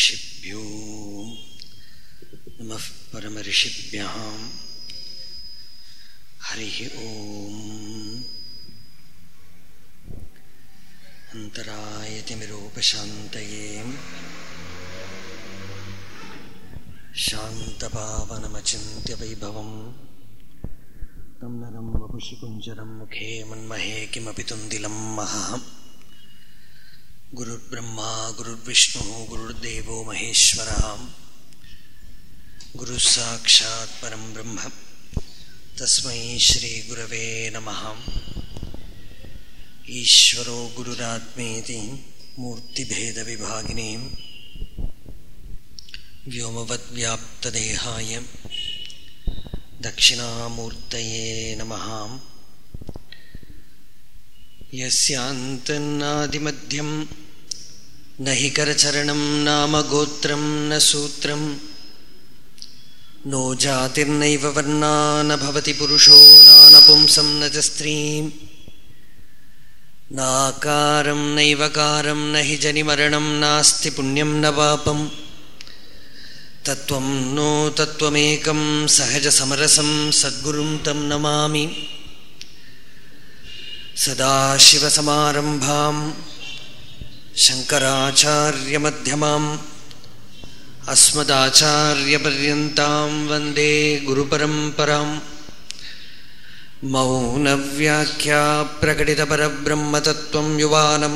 परमऋषिभ्यो नमः परमऋषिभ्यः हरिः ॐ अन्तरायतिमिरोपशान्तये शान्तपावनमचिन्त्यवैभवम् तं नरं वपुषि कुञ्जरं मुखे मन्महे किमपि तुन्दिलं महः। गुरुर्ब्रह्मा गुरुर्विष्णुः गुरुर्देवो महेश्वरः गुरुः साक्षात् परं ब्रह्म तस्मै श्रीगुरवे नमः। ईश्वरो गुरुरात्मेति मूर्तिभेदविभागिनीं। व्योमवद्व्याप्तदेहाय दक्षिणामूर्तये नमः। यस्यान्तन्नादिमध्यं न हि करचरणं नाम गोत्रं न सूत्रं। नो जातिर्नैव वर्णा न भवति पुरुषो नानपुंसं न च स्त्रीं। नाकारं नैवकारं न हि जनिमरणं नास्ति पुण्यं न पापम् तत्त्वं नो तत्त्वमेकं सहजसमरसं सद्गुरुं तं नमामि। सदाशिवसमारम्भां शङ्कराचार्यमध्यमाम् अस्मदाचार्यपर्यन्तां वन्दे गुरुपरम्परां महोनव्याख्याप्रकटितपरब्रह्मतत्त्वं युवानं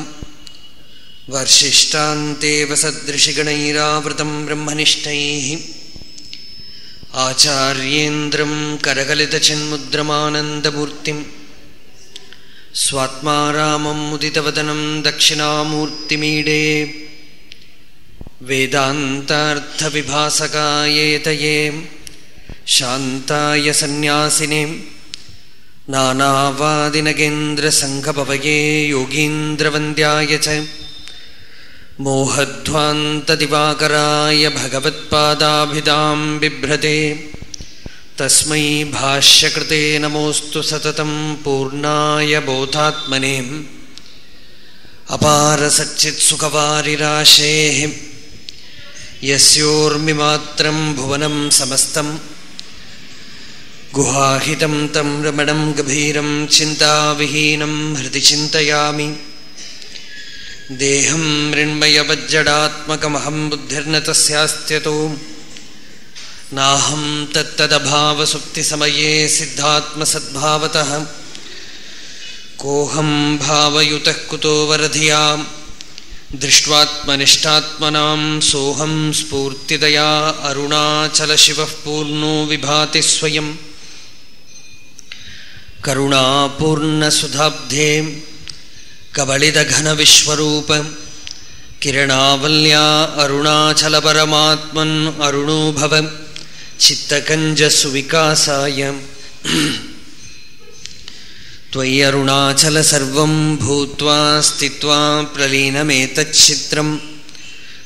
वर्षिष्ठान्तेवसदृशिगणैरावृतं ब्रह्मनिष्ठैः आचार्येन्द्रं करकलितचिन्मुद्रमानन्दमूर्तिम् स्वात्मा रामं मुदितवदनं दक्षिणामूर्तिमीडे। वेदान्तार्थविभासकायेतये शान्ताय सन्न्यासिने नानावादिनगेन्द्रसङ्घपवये योगीन्द्रवन्द्याय च। मोहध्वान्तदिवाकराय भगवत्पादाभिधां बिभ्रते तस्मै भाष्यकृते नमोऽस्तु सततं पूर्णाय बोधात्मने अपारसच्चित्सुखवारिराशेः यस्योर्मिमात्रं भुवनं समस्तं गुहाहितं तं रमणं गभीरं चिन्ताविहीनं हृदि चिन्तयामि देहं मृण्मयवज्जडात्मकमहं बुद्धिर्न तस्यास्त्यतो नाहं तत्तदभावसुप्तिसमये सिद्धात्मसद्भावतः। कोऽहं भावयुतः कुतो वरधियाँ दृष्ट्वात्मनिष्ठात्मनां सोऽहं स्फूर्तितया अरुणाचलशिवः पूर्णो विभाति स्वयं। करुणापूर्णसुधाब्धे कबलिदघनविश्वरूप। किरणावल्या अरुणाचलपरमात्मन् अरुणो भव। चित्तकञ्जसुविकासाय त्वयि अरुणाचल सर्वं भूत्वा स्थित्वा प्रलीनमेतच्छित्रं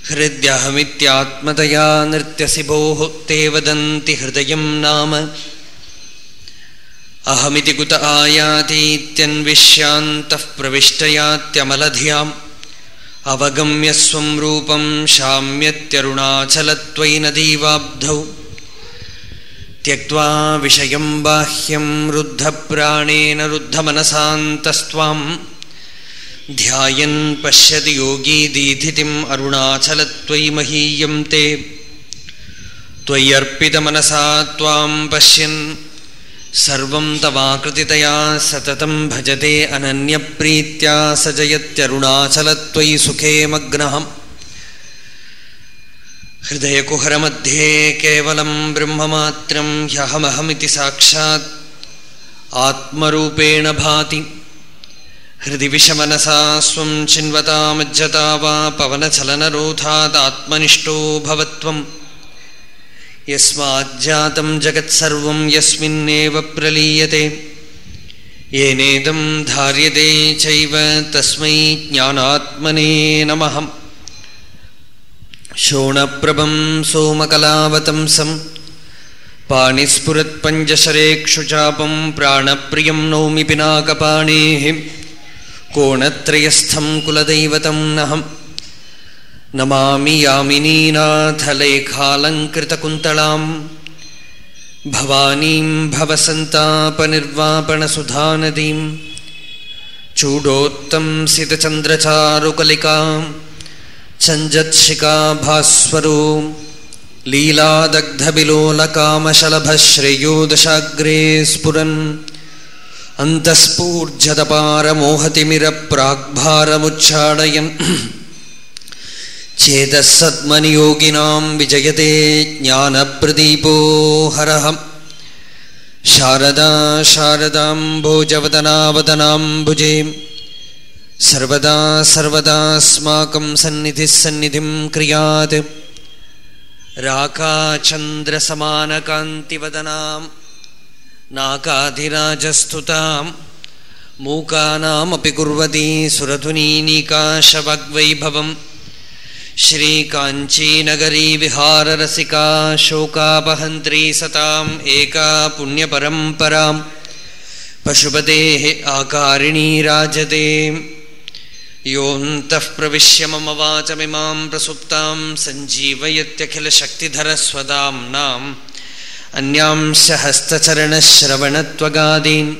हृद्यहमित्यात्मतया नृत्यसि भोः ते वदन्ति हृदयं नाम। अहमिति कुत आयातीत्यन्विष्यान्तः प्रविष्टयात्यमलधियाम्। अवगम्य स्वं रूपं शाम्यत्यरुणाचलत्वयि नदीवाब्धौ त्यक्त्वा विषयं बाह्यं रुद्धप्राणेन रुद्धमनसान्तस्त्वां ध्यायन् पश्यति योगी दीधितिम् अरुणाचलत्वयि महीयं ते। त्वय्यर्पितमनसा त्वां पश्यन्। सर्वं तवाकृतितया सततं भजते अनन्यप्रीत्या स जयत्यरुणाचलत्वयि सुखे मग्नः हृदयकुहरमध्ये केवलं ब्रह्ममात्रं ह्यहमहमिति साक्षात् आत्मरूपेण भाति। हृदि विषमनसा स्वं चिन्वतामज्जता वा पवनचलनरोधादात्मनिष्ठो भवत्वम् यस्माज्जातं जगत्सर्वं यस्मिन्नेव प्रलीयते। येनेदं धार्यते चैव तस्मै ज्ञानात्मने नमः। शोणप्रभं सोमकलावतंसं पाणिस्फुरत्पञ्जशरेक्षुचापं प्राणप्रियं नौमि पिनाकपाणेः। कोणत्रयस्थं कुलदैवतं नहं। नमामि यामिनीनाथलेखालङ्कृतकुन्तलाम्। भवानीं भवसन्तापनिर्वापणसुधानदीं चूडोत्तंसितचन्द्रचारुकलिकां चञ्जत्शिकाभास्वरो लीलादग्धबिलोलकामशलभश्रेयो दशाग्रे स्फुरन् अन्तःस्फूर्जतपारमोहतिमिरप्राग्भारमुच्चाडयन् चेतः सद्मनियोगिनां विजयते ज्ञानप्रदीपो हरः। शारदा शारदाम्भोजवदनावदनाम्बुजे सर्वदा सर्वदास्माकं सन्निधिः सन्निधिं क्रियात्। राकाचन्द्रसमानकान्तिवदनां नाकाधिराजस्तुतां मूकानामपि कुर्वती सुरधुनीनीकाशवग्वैभवम्। श्रीकाञ्चीनगरी विहाररसिका शोकापहन्त्री सताम् एका पुण्यपरम्परां पशुपतेः आकारिणी राजते योऽन्तः प्रविश्य मम वाचमिमां प्रसुप्तां सञ्जीवयत्यखिलशक्तिधरस्वदाम्नाम्। अन्यांश हस्तचरणश्रवणत्वगादीन्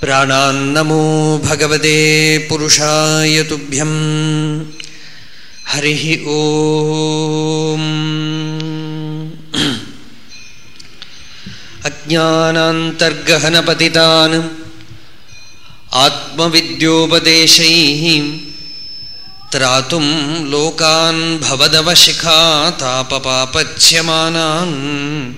प्राणान्नमो भगवते पुरुषाय तुभ्यम्। हरिः ॐ अज्ञानान्तर्गहनपतितान् आत्मविद्योपदेशैः त्रातुं लोकान् भवदवशिखातापपापच्यमानान्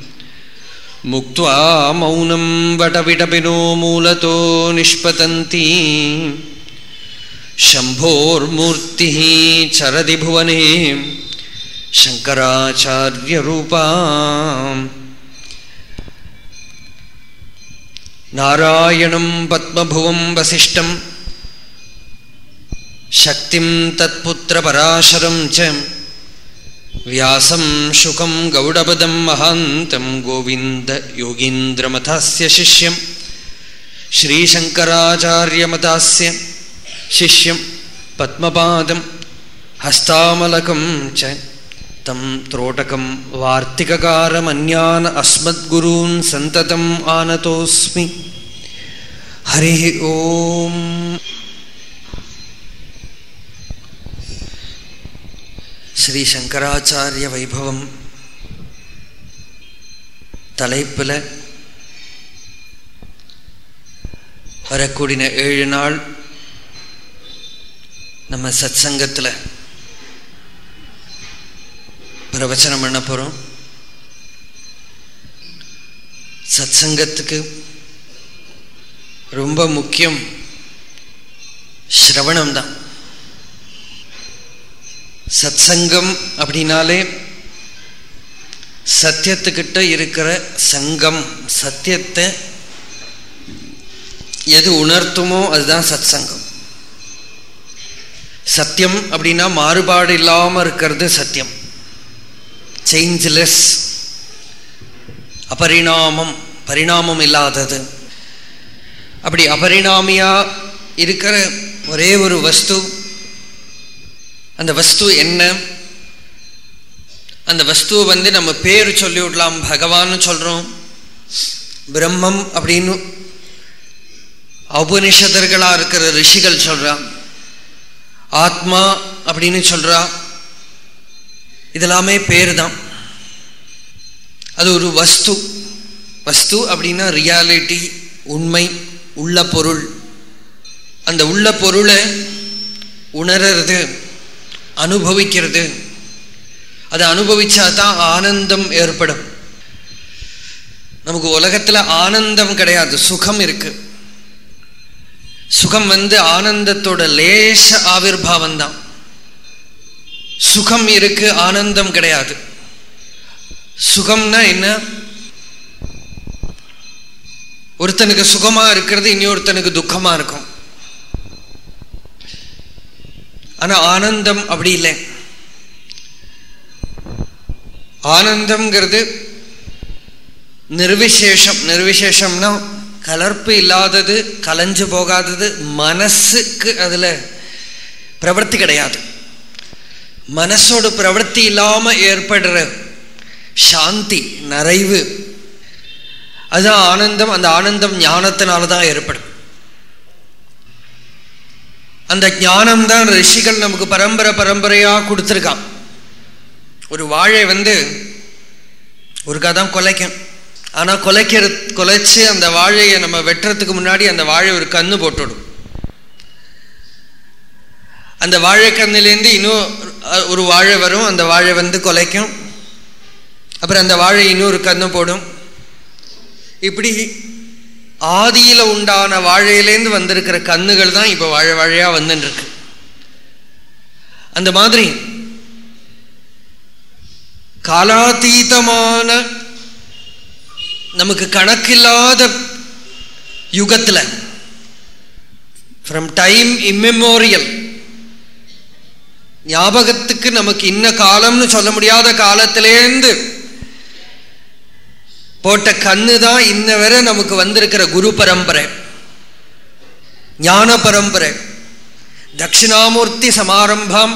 मुक्त्वा मौनं वटविटपिनो मूलतो निष्पतन्ति। शम्भोर्मूर्तिः चरति भुवने शङ्कराचार्यरूपा। नारायणं पद्मभुवं वसिष्ठं शक्तिं तत्पुत्रपराशरं च व्यासं शुकं गौडपदं महान्तं गोविन्दयोगीन्द्रमथस्य शिष्यं श्रीशङ्कराचार्यमतास्य शिष्यं पद्मपादं हस्तामलकं च தம் திரோடகம் வார்த்திககாரமன்யான் அஸ்மத்குரூன் சந்ததம் ஆனதோஸ்மி ஹரி ஓம் ஸ்ரீ சங்கராச்சாரிய வைபவம் தலைப்பில் வரக்கூடிய ஏழு நாள் நம்ம சத்சங்கத்தில் பிரவச்சனம் பண்ண போகிறோம் சத் சங்கத்துக்கு ரொம்ப முக்கியம் ஸ்ரவணம் தான். சத் சங்கம் அப்படின்னாலே சத்தியத்துக்கிட்ட இருக்கிற சங்கம் சத்தியத்தை எது உணர்த்துமோ அதுதான் சத் சங்கம் சத்தியம் அப்படின்னா மாறுபாடு இல்லாமல் இருக்கிறது சத்தியம். சேஞ்ச்லெஸ் அபரிணாமம் பரிணாமம் இல்லாதது. அப்படி அபரிணாமியாக இருக்கிற ஒரே ஒரு வஸ்து அந்த வஸ்து என்ன? அந்த வஸ்துவை வந்து நம்ம பேர் சொல்லிவிடலாம் பகவான்னு சொல்கிறோம் பிரம்மம் அப்படின்னு உபனிஷதர்களாக இருக்கிற ரிஷிகள் சொல்கிறான் ஆத்மா அப்படின்னு சொல்றா. இதெல்லாமே பேர் தான் அது ஒரு வஸ்து. வஸ்து அப்படின்னா ரியாலிட்டி உண்மை உள்ள பொருள். அந்த உள்ள பொருளை உணர்றது அனுபவிக்கிறது. அதை அனுபவிச்சா தான் ஆனந்தம் ஏற்படும். நமக்கு உலகத்தில் ஆனந்தம் கிடையாது சுகம் இருக்கு. சுகம் வந்து ஆனந்தத்தோட லேச ஆவிர்வாவம் தான் சுகம் இருக்கு ஆனந்தம் கிடையாது. சுகம்னா என்ன? ஒருத்தனுக்கு சுகமா இருக்கிறது இன்னொருத்தனுக்கு துக்கமா இருக்கும். ஆனா ஆனந்தம் அப்படி இல்லை. ஆனந்தம்ங்கிறது நிர்விசேஷம். நிர்விசேஷம்னா கலர்ப்பு இல்லாதது கலைஞ்சு போகாதது மனசுக்கு அதில் பிரவர்த்தி கிடையாது. மனசோட பிரவர்த்தி இல்லாம ஏற்படுற சாந்தி நிறைவு. அதுதான் ஆனந்தம் அந்த ஆனந்தம் ஞானத்தினால தான் ஏற்படும். அந்த ஞானம் தான் ரிஷிகள் நமக்கு பரம்பரை பரம்பரையா கொடுத்துருக்கான். ஒரு வாழை வந்து ஒரு தான் கொலைக்கும். ஆனால் கொலைக்கிற கொலைச்சு அந்த வாழையை நம்ம வெட்டுறதுக்கு முன்னாடி அந்த வாழை ஒரு கண்ணு போட்டுடும் அந்த வாழைக்கண்ணிலேருந்து இன்னும் ஒரு வாழை வரும் அந்த வாழை வந்து கொலைக்கும். அப்புறம் அந்த வாழை இன்னொரு கண்ணு போடும். இப்படி ஆதியில் உண்டான வாழையிலேருந்து வந்திருக்கிற கண்ணுகள் தான் இப்போ வாழை வாழையாக வந்துட்டுருக்கு அந்த மாதிரி காலாதீதமான நமக்கு கணக்கில்லாத யுகத்தில் ஃப்ரம் டைம் இம்மெமோரியல் ஞாபகத்துக்கு நமக்கு இன்ன காலம்னு சொல்ல முடியாத காலத்திலேருந்து போட்ட கண்ணு தான் இன்ன வரை நமக்கு வந்திருக்கிற குரு பரம்பரை ஞான பரம்பரை. தட்சிணாமூர்த்தி சமாரம்பம்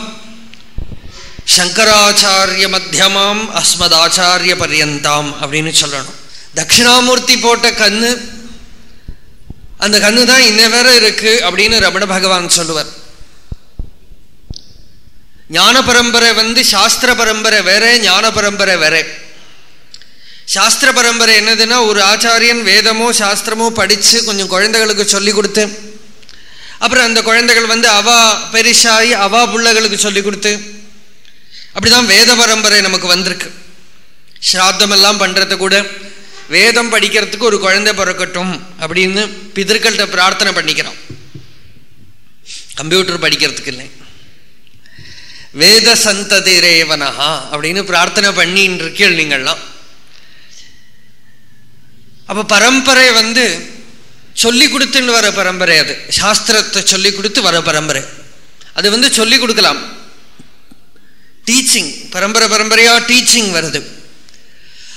சங்கராச்சாரிய மத்தியமாம் அஸ்மதாச்சாரிய பர்யந்தாம் அப்படின்னு சொல்லணும். தட்சிணாமூர்த்தி போட்ட கண்ணு அந்த கண்ணு தான் இன்ன வேற இருக்கு அப்படின்னு ரமண பகவான் சொல்லுவார். ஞான பரம்பரை வந்து சாஸ்திர பரம்பரை வேற ஞான பரம்பரை வேற. சாஸ்திர பரம்பரை என்னதுன்னா ஒரு ஆச்சாரியன் வேதமோ சாஸ்திரமோ படித்து கொஞ்சம் குழந்தைகளுக்கு சொல்லி கொடுத்து அப்புறம் அந்த குழந்தைகள் வந்து அவா பெரிசாயி அவா பிள்ளைகளுக்கு சொல்லி கொடுத்து அப்படிதான் வேத பரம்பரை நமக்கு வந்திருக்கு. ஸ்ராத்தம் எல்லாம் கூட வேதம் படிக்கிறதுக்கு ஒரு குழந்தை பிறக்கட்டும் அப்படின்னு பிதர்கள்ட்ட பிரார்த்தனை பண்ணிக்கிறோம். கம்ப்யூட்டர் படிக்கிறதுக்கு இல்லை. வேத சந்ததி ரேவனஹா அப்படின்னு பிரார்த்தனை பண்ணின்னு இருக்கீள் நீங்கள்லாம். அப்போ பரம்பரை வந்து சொல்லி கொடுத்துன்னு வர பரம்பரை அது. சாஸ்திரத்தை சொல்லி கொடுத்து வர பரம்பரை. அது வந்து சொல்லி கொடுக்கலாம். டீச்சிங் பரம்பரை பரம்பரையாக டீச்சிங் வருது.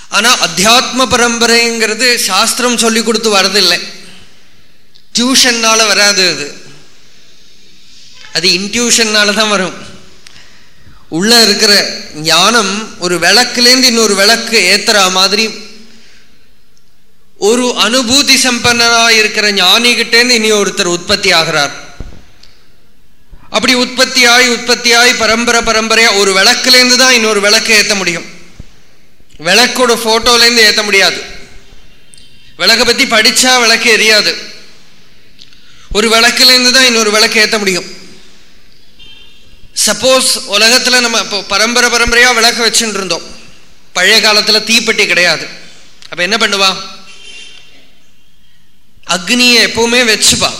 ஆனால் அத்தியாத்ம பரம்பரைங்கிறது சாஸ்திரம் சொல்லி கொடுத்து வரதில்லை. டியூஷன்னால் வராது அது. அது இன்டியூஷன்னால தான் வரும். உள்ள இருக்கிற ஞானம் ஒரு விளக்குலேருந்து இன்னொரு விளக்கு ஏத்துற மாதிரி. ஒரு அனுபூதி சம்பன்னராக இருக்கிற ஞானிகிட்டேருந்து இனி ஒருத்தர் உற்பத்தி ஆகிறார். அப்படி உற்பத்தியாய் உற்பத்தியாய் பரம்பரை பரம்பரையா ஒரு விளக்குலேருந்து தான் இன்னொரு விளக்கு ஏற்ற முடியும். விளக்கோட போட்டோலேருந்து ஏற்ற முடியாது. விளக்கை பத்தி படிச்சா விளக்கு எரியாது. ஒரு விளக்குலேருந்து தான் இன்னொரு விளக்கு ஏற்ற முடியும். சப்போஸ் உலகத்தில் நம்ம இப்போ பரம்பரை பரம்பரையாக விளக்க வச்சுட்டு இருந்தோம். பழைய காலத்தில் தீப்பெட்டி கிடையாது. அப்போ என்ன பண்ணுவா? அக்னியை எப்பவுமே வச்சுப்பா.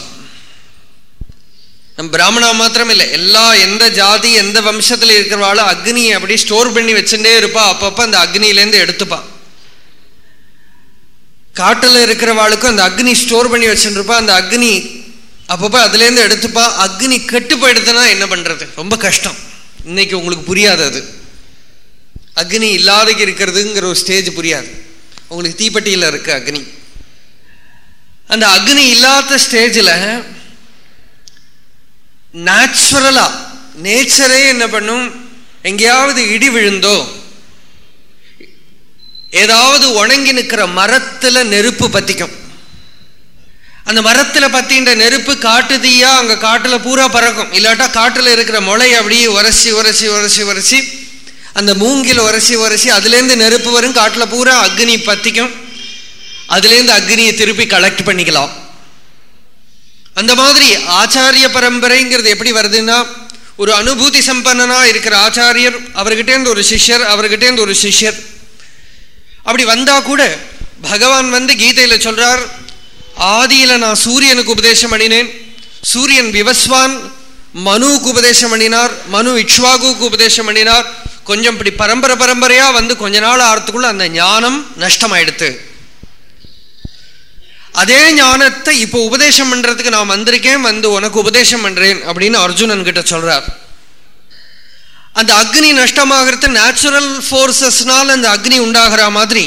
நம்ம பிராமணா மாத்திரம் இல்லை எல்லா எந்த ஜாதி எந்த வம்சத்தில் இருக்கிறவாளும் அக்னியை அப்படி ஸ்டோர் பண்ணி வச்சுட்டே இருப்பா. அப்பப்போ அந்த அக்னியிலேருந்து எடுத்துப்பா. காட்டில் இருக்கிறவாளுக்கும் அந்த அக்னி ஸ்டோர் பண்ணி வச்சுருப்பா அந்த அக்னி அப்பப்போ அதுலேருந்து எடுத்துப்பா அக்னி கெட்டு போயிடுதுன்னா என்ன பண்ணுறது ரொம்ப கஷ்டம். இன்னைக்கு உங்களுக்கு புரியாது அது. அக்னி இல்லாதக்கு இருக்கிறதுங்கிற ஒரு ஸ்டேஜ் புரியாது. உங்களுக்கு தீப்பெட்டியில் இருக்கு அக்னி. அந்த அக்னி இல்லாத ஸ்டேஜில் நேச்சுரலாக நேச்சரே என்ன பண்ணும்? எங்கேயாவது இடி விழுந்தோ ஏதாவது உணங்கி நிற்கிற மரத்தில் நெருப்பு பற்றிக்கும் அந்த மரத்தில் பற்றின்ற நெருப்பு காட்டு தீயா அங்கே காட்டில் பூரா பறக்கும். இல்லாட்டா காட்டில் இருக்கிற முளை அப்படியே உரசி உரசி உரசி உரசி அந்த மூங்கில் உரசி உரசி அதுலேருந்து நெருப்பு வரும் காட்டில் பூரா அக்னி பற்றிக்கும் அதுலேருந்து அக்னியை திருப்பி கலெக்ட் பண்ணிக்கலாம். அந்த மாதிரி ஆச்சாரிய பரம்பரைங்கிறது எப்படி வருதுன்னா ஒரு அனுபூதி சம்பன்னனாக இருக்கிற ஆச்சாரியர் அவர்கிட்டேருந்து ஒரு சிஷ்யர் அவர்கிட்டேருந்து ஒரு சிஷ்யர். அப்படி வந்தால் கூட பகவான் வந்து கீதையில் சொல்கிறார் ஆதியில நான் சூரியனுக்கு உபதேசம் பண்ணினேன். சூரியன் விவஸ்வான் மனுவுக்கு உபதேசம் பண்ணினார் மனு இக்ஷ்வாகுவுக்கு உபதேசம் பண்ணினார். கொஞ்சம் இப்படி பரம்பரை பரம்பரையா வந்து கொஞ்ச நாள் ஆறத்துக்குள்ள அந்த ஞானம் நஷ்டமாயிடுத்து. அதே ஞானத்தை இப்போ உபதேசம் பண்றதுக்கு நான் வந்திருக்கேன் வந்து உனக்கு உபதேசம் பண்றேன் அப்படின்னு அர்ஜுனன் கிட்ட சொல்றார். அந்த அக்னி நஷ்டமாகிறது நேச்சுரல் ஃபோர்ஸஸ்னால அந்த அக்னி உண்டாகிற மாதிரி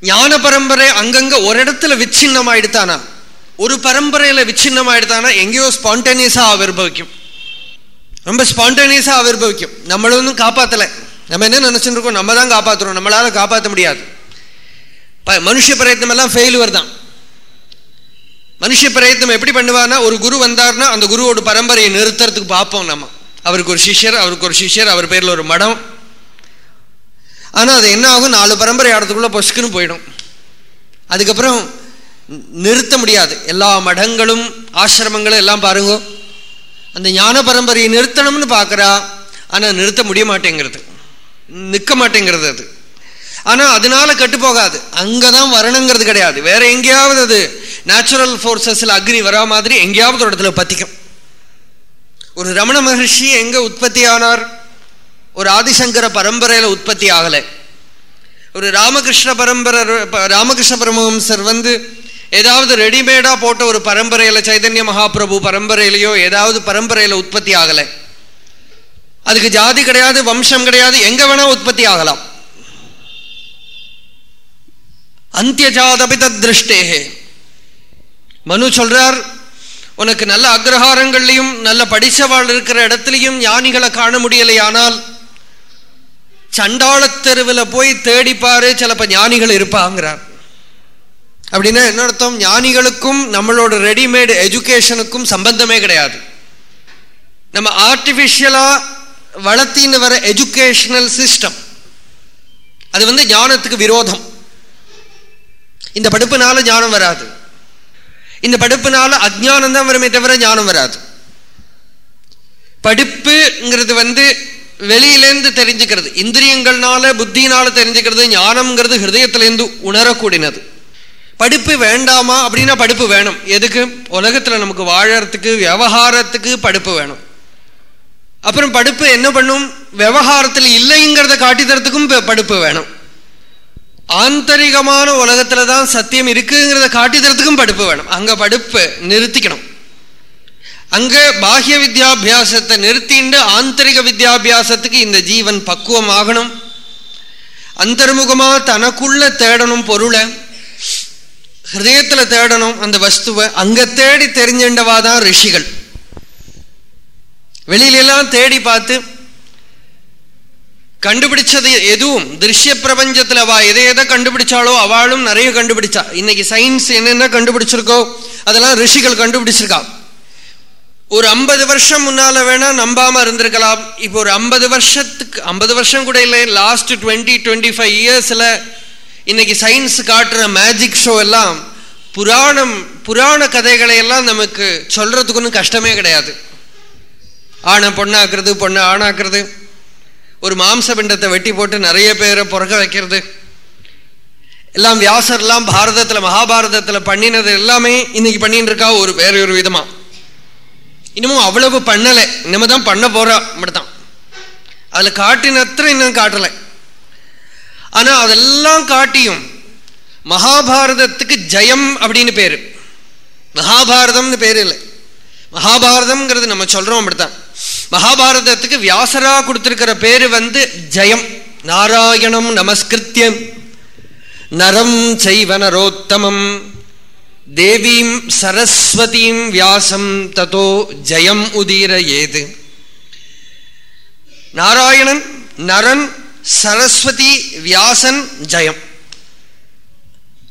ஞான பரம்பரை அங்கங்க ஒரு இடத்துல விச்சின்னமாயிடுத்தானா? ஒரு பரம்பரையில விச்சின்னமாயிடுத்தானா? எங்கேயோ ஸ்பான்டேனியஸா ஆவிர்பவிக்கும். ரொம்ப ஸ்பான்டேனியஸா ஆவிர்பவிக்கும். நம்மளொன்னும் காப்பாற்றலை நம்ம என்ன நினைச்சுட்டு இருக்கோம் நம்ம தான் காப்பாத்துறோம். நம்மளால காப்பாற்ற முடியாது. ப- மனுஷ பிரயத்தனம் எல்லாம் ஃபெயிலுவர் தான். மனுஷ பிரயத்தனம் எப்படி பண்ணுவான்னா ஒரு குரு வந்தார்னா அந்த குருவோட பரம்பரையை நிறுத்துறதுக்கு பார்ப்போம் நம்ம. அவருக்கு ஒரு சிஷ்யர் அவருக்கு ஒரு சிஷ்யர் அவர் பேரில் ஒரு மடம். ஆனால் அது என்ன ஆகும்? நாலு பரம்பரை இடத்துக்குள்ளே பொசுக்குன்னு போயிடும். அதுக்கப்புறம் நிறுத்த முடியாது. எல்லா மடங்களும் ஆசிரமங்களும் எல்லாம் பாருங்க. அந்த ஞான பரம்பரையை நிறுத்தணும்னு பார்க்குறா ஆனால் நிறுத்த முடிய மாட்டேங்கிறது. நிற்க மாட்டேங்கிறது அது. ஆனால் அதனால கெட்டு போகாது. அங்கதான் வரணுங்கிறது கிடையாது. வேற எங்கேயாவது அது நேச்சுரல் ஃபோர்ஸஸில் அக்னி வரா மாதிரி எங்கேயாவது ஒரு இடத்துல பற்றிக்கும் ஒரு ரமண மகர்ஷி எங்கே உற்பத்தி ஆனார் ஒரு ஆதிசங்கர பரம்பரையில் உற்பத்தி ஆகலை. ஒரு ராமகிருஷ்ண பரம்பரை ராமகிருஷ்ண பரமஹம்சர் வந்து ஏதாவது ரெடிமேடாக போட்ட ஒரு பரம்பரையில் சைதன்ய மகாபிரபு பரம்பரையிலையோ ஏதாவது பரம்பரையில் உற்பத்தி ஆகலை. அதுக்கு ஜாதி கிடையாது வம்சம் கிடையாது எங்கே வேணால் உற்பத்தி ஆகலாம். அந்தியஜாதபி திருஷ்டேகே மனு சொல்றார் உனக்கு நல்ல அக்ரஹாரங்கள்லையும் நல்ல படித்தவாள் இருக்கிற இடத்துலையும் ஞானிகளை காண முடியலையானால் தெருவில் போய் தேடிப்பாரு சிலப்ப ஞானிகள் இருப்பாங்கிறார். அப்படின்னா என்ன அர்த்தம்? ஞானிகளுக்கும் நம்மளோட ரெடிமேட் எஜுகேஷனுக்கும் சம்பந்தமே கிடையாது. நம்ம ஆர்டிஃபிஷியலாக வளர்த்தின்னு வர எஜுகேஷனல் சிஸ்டம் அது வந்து ஞானத்துக்கு விரோதம். இந்த படிப்புனால ஞானம் வராது. இந்த படிப்புனால அஜானம் தான் வருமே தவிர ஞானம் வராது. படிப்புங்கிறது வந்து வெளியிலேருந்து தெரிஞ்சுக்கிறது. இந்திரியங்கள்னால புத்தினால தெரிஞ்சுக்கிறது ஞானம்ங்கிறது ஹிருதயத்திலேருந்து உணரக்கூடினது படிப்பு வேண்டாமா அப்படின்னா படிப்பு வேணும். எதுக்கு? உலகத்தில் நமக்கு வாழறதுக்கு விவகாரத்துக்கு படிப்பு வேணும். அப்புறம் படிப்பு என்ன பண்ணும்? விவகாரத்தில் இல்லைங்கிறத காட்டி தரத்துக்கும் படிப்பு வேணும். ஆந்தரிகமான உலகத்தில் தான் சத்தியம் இருக்குங்கிறத காட்டி தரத்துக்கும் படிப்பு வேணும். அங்கே படிப்பு நிறுத்திக்கணும். அங்கே பாஹ்ய வித்யாபியாசத்தை நிறுத்திண்டு ஆந்தரிக வித்யாபியாசத்துக்கு இந்த ஜீவன் பக்குவம் ஆகணும் அந்தர்முகமா தனக்குள்ள தேடணும் பொருளை ஹிருதயத்துல தேடணும் அந்த வஸ்துவை அங்கே தேடி தெரிஞ்சின்றவா தான் ரிஷிகள். வெளியிலெல்லாம் தேடி பார்த்து கண்டுபிடிச்சது எதுவும் திருஷ்ய பிரபஞ்சத்துல அவ எதை எதை கண்டுபிடிச்சாலோ அவளும் நிறைய கண்டுபிடிச்சா. இன்னைக்கு சயின்ஸ் என்னென்ன கண்டுபிடிச்சிருக்கோ அதெல்லாம் ரிஷிகள் கண்டுபிடிச்சிருக்கா. ஒரு ஐம்பது வருஷம் முன்னால வேணா நம்பாம இருந்திருக்கலாம். இப்போ ஒரு ஐம்பது வருஷத்துக்கு ஐம்பது வருஷம் கூட இல்லை லாஸ்ட் டுவெண்ட்டி டுவெண்ட்டி ஃபைவ் இயர்ஸ்ல இன்னைக்கு சயின்ஸ் காட்டுற மேஜிக் ஷோ எல்லாம் புராணம் புராண கதைகளை எல்லாம் நமக்கு சொல்றதுக்கு ஒன்றும் கஷ்டமே கிடையாது. ஆணை பொண்ணாக்குறது பொண்ணை ஆணாக்குறது ஒரு மாம்ச பிண்டத்தை வெட்டி போட்டு நிறைய பேரை பிறக்க வைக்கிறது. எல்லாம் வியாசர்லாம் பாரதத்தில் மகாபாரதத்தில் பண்ணினது எல்லாமே இன்னைக்கு பண்ணிட்டு இருக்கா ஒரு வேறொரு விதமாக இன்னமும் அவ்வளவு பண்ணலை. இன்னமும் தான் பண்ண போறா. மட்டும்தான் அதில் காட்டினத்திர இன்னும் காட்டலை. ஆனால் அதெல்லாம் காட்டியும் மகாபாரதத்துக்கு ஜெயம் அப்படின்னு பேர். மகாபாரதம்னு பேர் இல்லை. மகாபாரதம்ங்கிறது நம்ம சொல்கிறோம் அப்படித்தான். மகாபாரதத்துக்கு வியாசரா கொடுத்துருக்கிற பேர் வந்து ஜெயம். நாராயணம் நமஸ்கிருத்தியம் நரம் செய்வ நரோத்தமம். தேவீம் சரஸ்வதீம் வியாசம் ததோ ஜெயம் உதீர ஏது. நாராயணன் நரன் சரஸ்வதி வியாசன் ஜெயம்.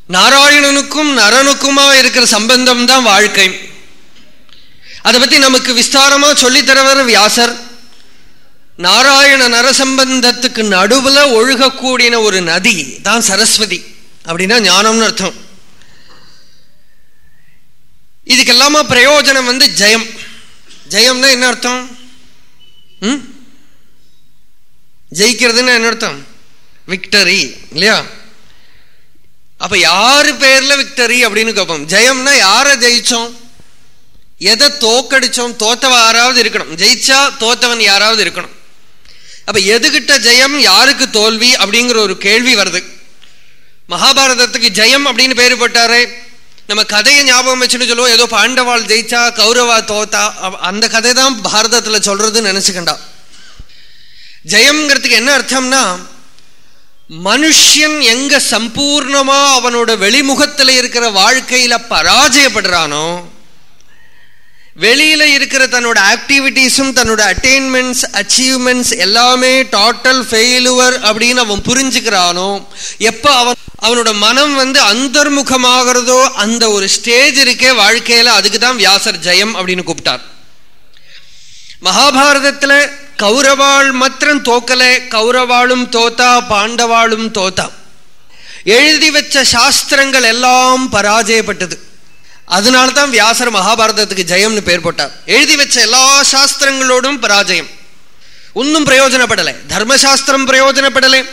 நாராயணனுக்கும் நரனுக்குமா இருக்கிற சம்பந்தம் தான் வாழ்க்கை. அதை பத்தி நமக்கு விஸ்தாரமா சொல்லித்தரவர் வியாசர். நாராயண நரசம்பந்தத்துக்கு நடுவுல ஒழுகக்கூடிய ஒரு நதி தான் சரஸ்வதி. அப்படின்னா ஞானம்னு அர்த்தம். இதுக்கெல்லாமா பிரயோஜனம் வந்து ஜெயம். ஜெயம்னா என்ன அர்த்தம்? ம்? ஜெயிக்கிறதுன்னு என்ன அர்த்தம்? விக்டரி இல்லையா? அப்ப யாரு பேர்ல விக்டரி அப்படின்னு கேட்போம் ஜெயம்னா யாரை ஜெயிச்சோம்? எதை தோக்கடிச்சோம்? தோத்தவ யாராவது இருக்கணும். ஜெயிச்சா தோத்தவன் யாராவது இருக்கணும். அப்ப எதுகிட்ட ஜெயம் யாருக்கு தோல்வி அப்படிங்கிற ஒரு கேள்வி வருது. மகாபாரதத்துக்கு ஜெயம் அப்படின்னு பேர் போட்டாரே. நம்ம கதையை ஞாபகம் வச்சுன்னு சொல்லுவோம். ஏதோ பாண்டவாள் ஜெயிச்சா கௌரவா தோத்தா அவ- அந்த கதை தான் பாரதத்துல சொல்றதுன்னு நினைச்சுக்கண்டா. ஜெயம்ங்கிறதுக்கு என்ன அர்த்தம்னா மனுஷன் எங்க சம்பூர்ணமா அவனோட வெளிமுகத்துல இருக்கிற வாழ்க்கையில பராஜயப்படுறானோ வெளியில இருக்கிற தன்னோட ஆக்டிவிட்டிஸும் தன்னோட அட்டைன்மெண்ட்ஸ் அச்சீவ்மெண்ட்ஸ் எல்லாமே டோட்டல் ஃபெயிலுவர் அப்படின்னு அவன் புரிஞ்சுக்கிறானோ எப்போ அவன் அவனோட மனம் வந்து அந்தர்முகமாகிறதோ அந்த ஒரு ஸ்டேஜ் இருக்கே வாழ்க்கையில அதுக்கு தான் வியாசர் ஜெயம் அப்படின்னு கூப்பிட்டார். மகாபாரதத்துல கௌரவாள் மாத்திரம் தோக்கல கௌரவாளும் தோத்தா பாண்டவாளும் தோத்தா. எழுதி வச்ச சாஸ்திரங்கள் எல்லாம் பராஜயப்பட்டது. அதனால தான் வியாசர் மகாபாரதத்துக்கு ஜெயம்னு பேர் போட்டார். எழுதி வச்ச எல்லா சாஸ்திரங்களோடும் பராஜயம். ஒன்றும் பிரயோஜனப்படலை. தர்மசாஸ்திரம் பிரயோஜனப்படலை.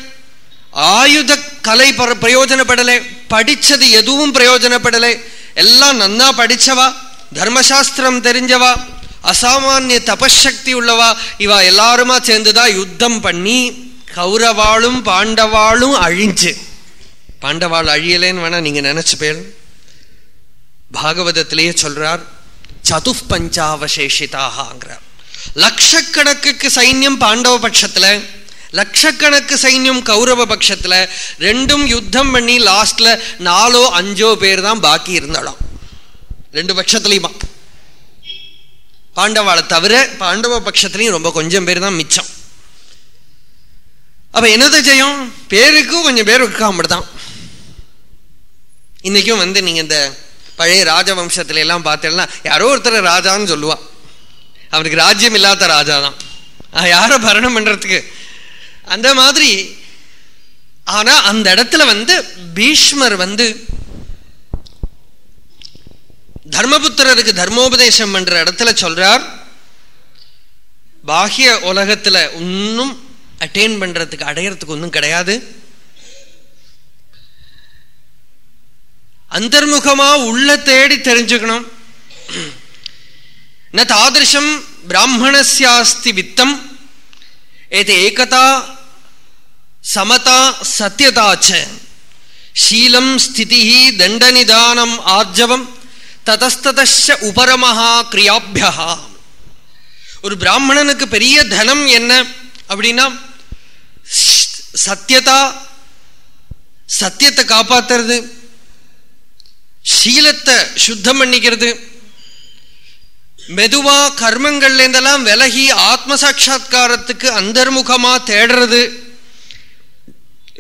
ஆயுத கலை பிரயோஜனப்படலை. படிச்சது எதுவும் பிரயோஜனப்படலை. எல்லாம் நன்னா படிச்சவா? தர்மசாஸ்திரம் தெரிஞ்சவா? அசாமானிய தபசக்தி உள்ளவா? இவா எல்லாருமா சேர்ந்துதான் யுத்தம் பண்ணி கௌரவாளும் பாண்டவாளும் அழிஞ்சு. பாண்டவாள் அழியலேன்னு வேணா நீங்கள் நினச்சி போயிடும் பாகவதத்திலேயே சொல்றார் சதுப் பஞ்சாவசேஷிதாங்கிறார் லட்சக்கணக்குக்கு சைன்யம் பாண்டவ பட்சத்துல லட்சக்கணக்கு சைன்யம் கௌரவ பட்சத்துல ரெண்டும் யுத்தம் பண்ணி லாஸ்ட்ல நாலோ அஞ்சோ பேர் தான் பாக்கி இருந்தாலும். ரெண்டு பட்சத்துலயுமா? பாண்டவாளை தவிர பாண்டவ பட்சத்துலையும் ரொம்ப கொஞ்சம் பேர் தான் மிச்சம். அப்ப என்னது ஜெயம்? பேருக்கும் கொஞ்சம் பேர் இருக்காம தான் இன்னைக்கும் வந்து நீங்க இந்த பழைய ராஜவம்சத்துல எல்லாம் பார்த்தேன்னா யாரோ ஒருத்தர் ராஜான்னு சொல்லுவான் அவனுக்கு ராஜ்யம் இல்லாத ராஜா தான். யார பரணம் பண்றதுக்கு? அந்த மாதிரி ஆனா அந்த இடத்துல வந்து பீஷ்மர் வந்து தர்மபுத்திரருக்கு தர்மோபதேசம் பண்ற இடத்துல சொல்றார் பாஹ்ய உலகத்துல ஒன்றும் அட்டைன் பண்றதுக்கு அடையறதுக்கு ஒன்றும் கிடையாது. அந்தர்முகமா உள்ள தேடி தெரிஞ்சுக்கணும். ந தாதிருஷம் பிராமணஸ்யாஸ்தி வித்தம். ஏது ஏகதா சமதா சத்தியதாச்ச சீலம் ஸ்திதி தண்டநிதானம் ஆர்ஜவம். ததஸ்ததஷ உபரமஹா கிரியாபியா ஒரு பிராமணனுக்கு பெரிய தனம் என்ன அப்படின்னா சத்தியதா சத்தியத்தை காப்பாத்துறது. சீலத்தை சுத்தம் பண்ணிக்கிறது. மெதுவா கர்மங்கள்லேருந்தெல்லாம் விலகி ஆத்ம சாட்சா்காரத்துக்கு அந்தர்முகமா தேடுறது.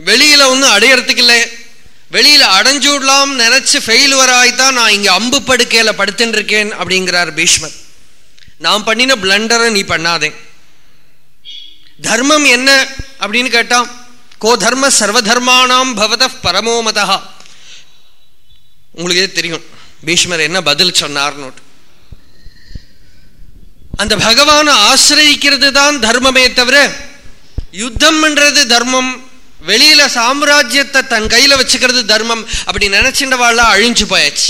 வெளியில ஒன்றும் அடையறதுக்கு இல்லை. வெளியில அடைஞ்சுடலாம் நினைச்சு ஃபெயிலுவர் ஆயித்தான் நான் இங்க அம்பு படுக்கையில படுத்துட்டு இருக்கேன் அப்படிங்கிறார் பீஷ்மர். நான் பண்ணின பிளண்டரை நீ பண்ணாதே. தர்மம் என்ன அப்படின்னு கேட்டான். கோ தர்ம சர்வதர்மானாம் பவத பரமோமதா உங்களுக்கே தெரியும்? பீஷ்மர் என்ன பதில் சொன்னார்னு அந்த பகவானை ஆசிரியிக்கிறது தான் தர்மமே தவிர யுத்தம் பண்றது தர்மம் வெளியில சாம்ராஜ்யத்தை தன் கையில வச்சுக்கிறது தர்மம் அப்படி நினைச்சின்றவாள் அழிஞ்சு போயாச்சு.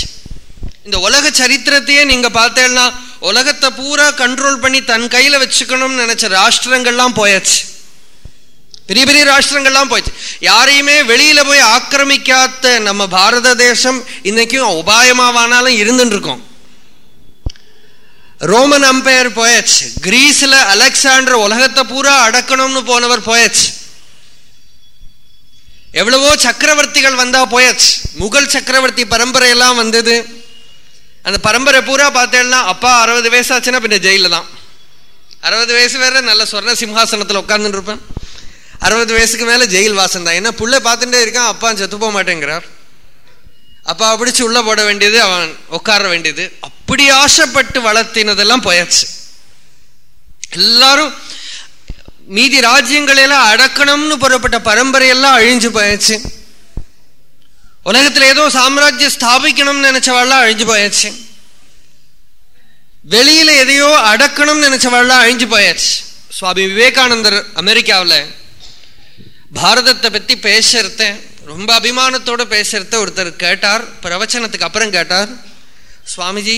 இந்த உலக சரித்திரத்தையே நீங்க பார்த்தேன்னா உலகத்தை பூரா கண்ட்ரோல் பண்ணி தன் கையில வச்சுக்கணும்னு நினைச்ச ராஷ்டிரங்கள்லாம் போயாச்சு. பெரிய பெரிய ராஷ்டிரங்கள்லாம் போயிடுச்சு யாரையுமே வெளியில போய் ஆக்கிரமிக்காத நம்ம பாரத தேசம் இன்னைக்கும் உபாயமாவானாலும் இருந்துட்டு இருக்கோம் ரோமன் அம்பையர் போயாச்சு கிரீஸ்ல அலெக்சாண்டர் உலகத்தை பூரா அடக்கணும்னு போனவர் போயாச்சு எவ்வளவோ சக்கரவர்த்திகள் வந்தா போயாச்சு முகல் சக்கரவர்த்தி பரம்பரை எல்லாம் வந்தது அந்த பரம்பரை பூரா பார்த்தேன்னா அப்பா அறுபது வயசாச்சுன்னா பின்ன ஜெயில தான் அறுபது வயசு வேற நல்ல சொர்ண சிம்ஹாசனத்தில் உட்கார்ந்துட்டு இருப்பேன் அறுபது வயசுக்கு மேல ஜெயில் வாசம் தான் ஏன்னா புள்ள பார்த்துட்டே இருக்கான் அப்பா செத்து போக மாட்டேங்கிறார். அப்பா பிடிச்சு உள்ள போட வேண்டியது அவன் உட்கார வேண்டியது. அப்படி ஆசைப்பட்டு வளர்த்தினதெல்லாம் போயாச்சு. எல்லாரும் மீதி ராஜ்யங்களெல்லாம் அடக்கணும்னு புறப்பட்ட பரம்பரையெல்லாம் அழிஞ்சு போயாச்சு. உலகத்துல ஏதோ சாம்ராஜ்யம் ஸ்தாபிக்கணும்னு நினைச்சவாள்லாம் அழிஞ்சு போயாச்சு. வெளியில எதையோ அடக்கணும்னு நினைச்சவாள்லாம் அழிஞ்சு போயாச்சு. சுவாமி விவேகானந்தர் அமெரிக்காவில் பாரதத்தை பத்தி பேசுறத ரொம்ப அபிமானத்தோட பேசுறத ஒருத்தர் கேட்டார் பிரவச்சனத்துக்கு அப்புறம் கேட்டார் சுவாமிஜி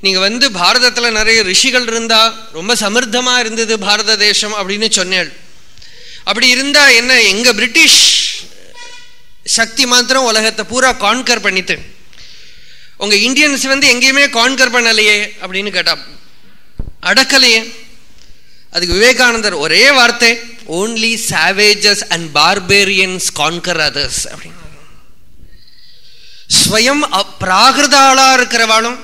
நீங்க வந்து பாரதத்துல நிறைய ரிஷிகள் இருந்தா ரொம்ப சமிர்த்தமா இருந்தது பாரத தேசம் அப்படின்னு சொன்னேன் அப்படி இருந்தா என்ன எங்க பிரிட்டிஷ் சக்தி மாத்திரம் உலகத்தை பூரா கான்கர் பண்ணிட்டு உங்க இந்தியன்ஸ் வந்து எங்கேயுமே கான்கர் பண்ணலையே அப்படின்னு கேட்டா அடக்கலையே. அதுக்கு விவேகானந்தர் ஒரே வார்த்தை only savages and barbarians conquer others அப்படின்னு. ஸ்வயம் பிராகிருதாளா இருக்கிறவாளும்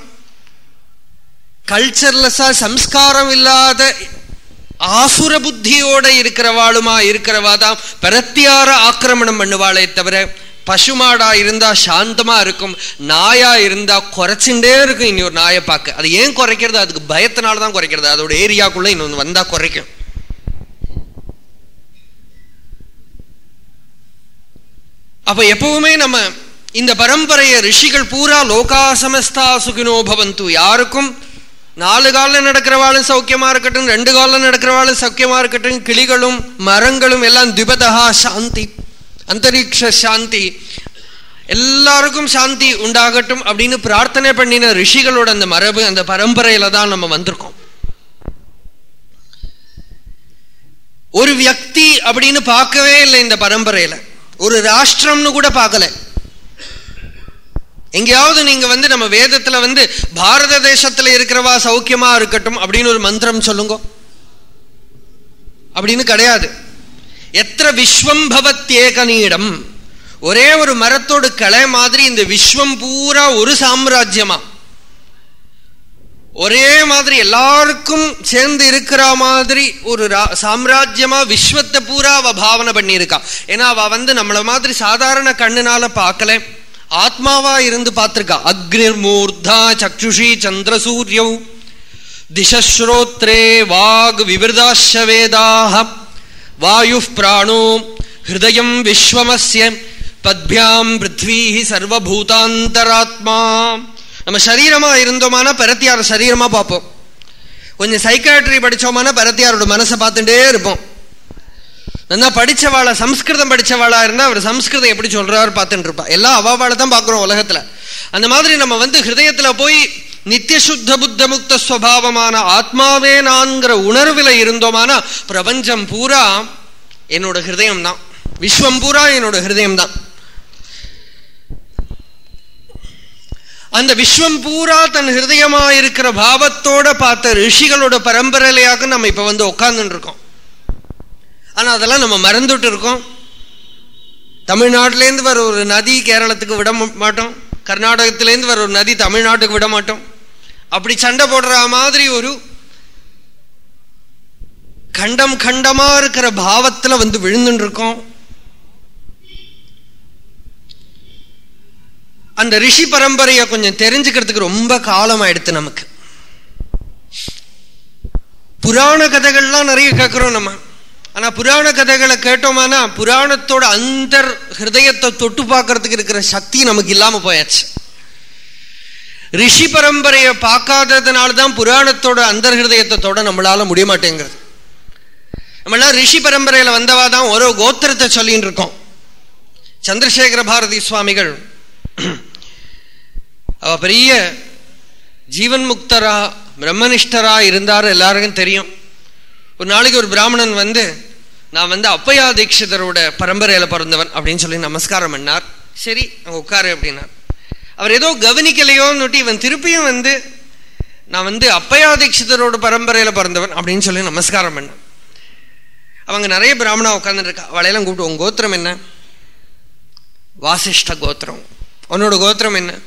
கல்ச்சர்லெஸ்ஸா சம்ஸ்காரம் இல்லாத ஆசுர புத்தியோட இருக்கிறவாளுமா இருக்கிறவா தான் பிரத்தியார ஆக்கிரமணம் பண்ணுவாளே தவிர பசுமாடா இருந்தா சாந்தமா இருக்கும் நாயா இருந்தா குறைச்சுட்டே இருக்கும் இனி ஒரு நாயை பார்க்க. அது ஏன் குறைக்கிறது? அதுக்கு பயத்தினால தான் குறைக்கிறது. அதோட ஏரியாக்குள்ள இன்னொன்று வந்தா குறைக்கும். அப்ப எப்பவுமே நம்ம இந்த பரம்பரைய ரிஷிகள் பூரா லோகா சமஸ்தா சுகினோ பவந்து. யாருக்கும்? நாலு காலில் நடக்கிறவாளும் சௌக்கியமா இருக்கட்டும் ரெண்டு காலில் நடக்கிறவாளும் சௌக்கியமா இருக்கட்டும் கிளிகளும் மரங்களும் எல்லாம் திபதா சாந்தி. அந்தரிக்ஷ சாந்தி. எல்லாருக்கும் சாந்தி உண்டாகட்டும் அப்படின்னு பிரார்த்தனை பண்ணின ரிஷிகளோட அந்த மரபு அந்த பரம்பரையில தான் நம்ம வந்திருக்கோம். ஒரு வியக்தி அப்படின்னு பார்க்கவே இல்லை இந்த பரம்பரையில. ஒரு ராஷ்டிரம்னு கூட பார்க்கல. எங்கேயாவது நீங்க வந்து நம்ம வேதத்துல வந்து பாரத தேசத்துல இருக்கிறவா சௌக்கியமா இருக்கட்டும் அப்படின்னு ஒரு மந்திரம் சொல்லுங்க. அப்படின்னு கிடையாது. எத்திர விஸ்வம் பவத்யேக ஒரே ஒரு மரத்தோடு களை மாதிரி இந்த விஸ்வம் பூரா ஒரு சாம்ராஜ்யமா? ஒரே மாதிரி எல்லாருக்கும் சேர்ந்து இருக்கிற மாதிரி ஒரு சாம்ராஜ்யமா விஸ்வத்தை பூரா அவ பாவனை பண்ணியிருக்கா. ஏன்னா அவ வந்து நம்மள மாதிரி சாதாரண கண்ணுனால பார்க்கல. ஆத்மாவா இருந்து பார்த்திருக்கா. அக்னிர் மூர்தா சக்ஷுஷி சந்திர சூரியௌ திசஸ்ரோத்ரே வாக் விபிரதாஷவேதாக வாயு பிராணோ ஹிருதயம் விஸ்வமஸ்ய பத்பியாம் பிருத்வி சர்வபூதாந்தராத்மா நம்ம சரீரமா இருந்தோமானா பரத்தியார சரீரமா பார்ப்போம். கொஞ்சம் சைக்காட்ரி படிச்சோமான பரத்தியாரோட மனசை பார்த்துட்டே இருப்போம். நல்லா படிச்சவாளா சம்ஸ்கிருதம் படித்தவாளா இருந்தால் அவர் சம்ஸ்கிருதம் எப்படி சொல்றாரு பார்த்துட்டு இருப்பா எல்லாம் அவாவாளை தான் பார்க்குறோம் உலகத்தில். அந்த மாதிரி நம்ம வந்து ஹிருதயத்தில் போய் நித்திய சுத்த புத்த முக்த ஸ்வபாவமான ஆத்மாவே நான்கிற உணர்வில் இருந்தோமானா பிரபஞ்சம் பூரா என்னோட ஹிருதயம் தான் விஸ்வம் பூரா என்னோட ஹிருதயம் தான் அந்த விஸ்வம் பூரா தன் ஹிருதயமா இருக்கிற பாவத்தோட பார்த்த ரிஷிகளோட பரம்பரையாக நம்ம இப்ப வந்து உட்கார்ந்துட்டு இருக்கோம் ஆனா அதெல்லாம் நம்ம மறந்துட்டு இருக்கோம் தமிழ்நாட்டிலேருந்து வர ஒரு நதி கேரளத்துக்கு விட மாட்டோம். கர்நாடகத்திலேருந்து வர ஒரு நதி தமிழ்நாட்டுக்கு விட மாட்டோம். அப்படி சண்டை போடுற மாதிரி ஒரு கண்டம் கண்டமா இருக்கிற பாவத்துல வந்து விழுந்துட்டு இருக்கோம் அந்த ரிஷி பரம்பரையை கொஞ்சம் தெரிஞ்சுக்கிறதுக்கு ரொம்ப காலம் ஆயிடுத்து நமக்கு. புராண கதைகள்லாம் நிறைய கேட்கிறோம் நம்ம. ஆனா புராண கதைகளை கேட்டோமானா புராணத்தோட அந்த ஹிருதயத்தை தொட்டு பார்க்கறதுக்கு இருக்கிற சக்தி நமக்கு இல்லாம போயாச்சு. ரிஷி பரம்பரையை பார்க்காததுனால தான் புராணத்தோட அந்தர்ஹதயத்தோட நம்மளால முடிய மாட்டேங்கிறது நம்மளாம் ரிஷி பரம்பரையில வந்தவா தான் ஒரு கோத்திரத்தை சொல்லின்னு இருக்கோம். சந்திரசேகர பாரதி சுவாமிகள் அவ பெரிய ஜீவன் முக்தரா பிரம்மனிஷ்டரா இருந்தார் எல்லாருக்கும் தெரியும். ஒரு நாளைக்கு ஒரு பிராமணன் வந்து நான் வந்து அப்பையா தீட்சிதரோட பரம்பரையில பிறந்தவன் அப்படின்னு சொல்லி நமஸ்காரம் பண்ணார். சரி அங்க உட்காரு அப்படின்னார். அவர் ஏதோ கவனிக்கலையோன்னு இவன் திருப்பியும் வந்து நான் வந்து அப்பையா தீட்சிதரோட பரம்பரையில பிறந்தவன் அப்படின்னு சொல்லி நமஸ்காரம் பண்ணேன். அவங்க நிறைய பிராமணா உட்காந்துருக்கா அவளையெல்லாம் கூப்பிட்டு உன் கோத்திரம் என்ன? வாசிஷ்ட கோத்திரம். உன்னோட கோத்திரம் என்ன?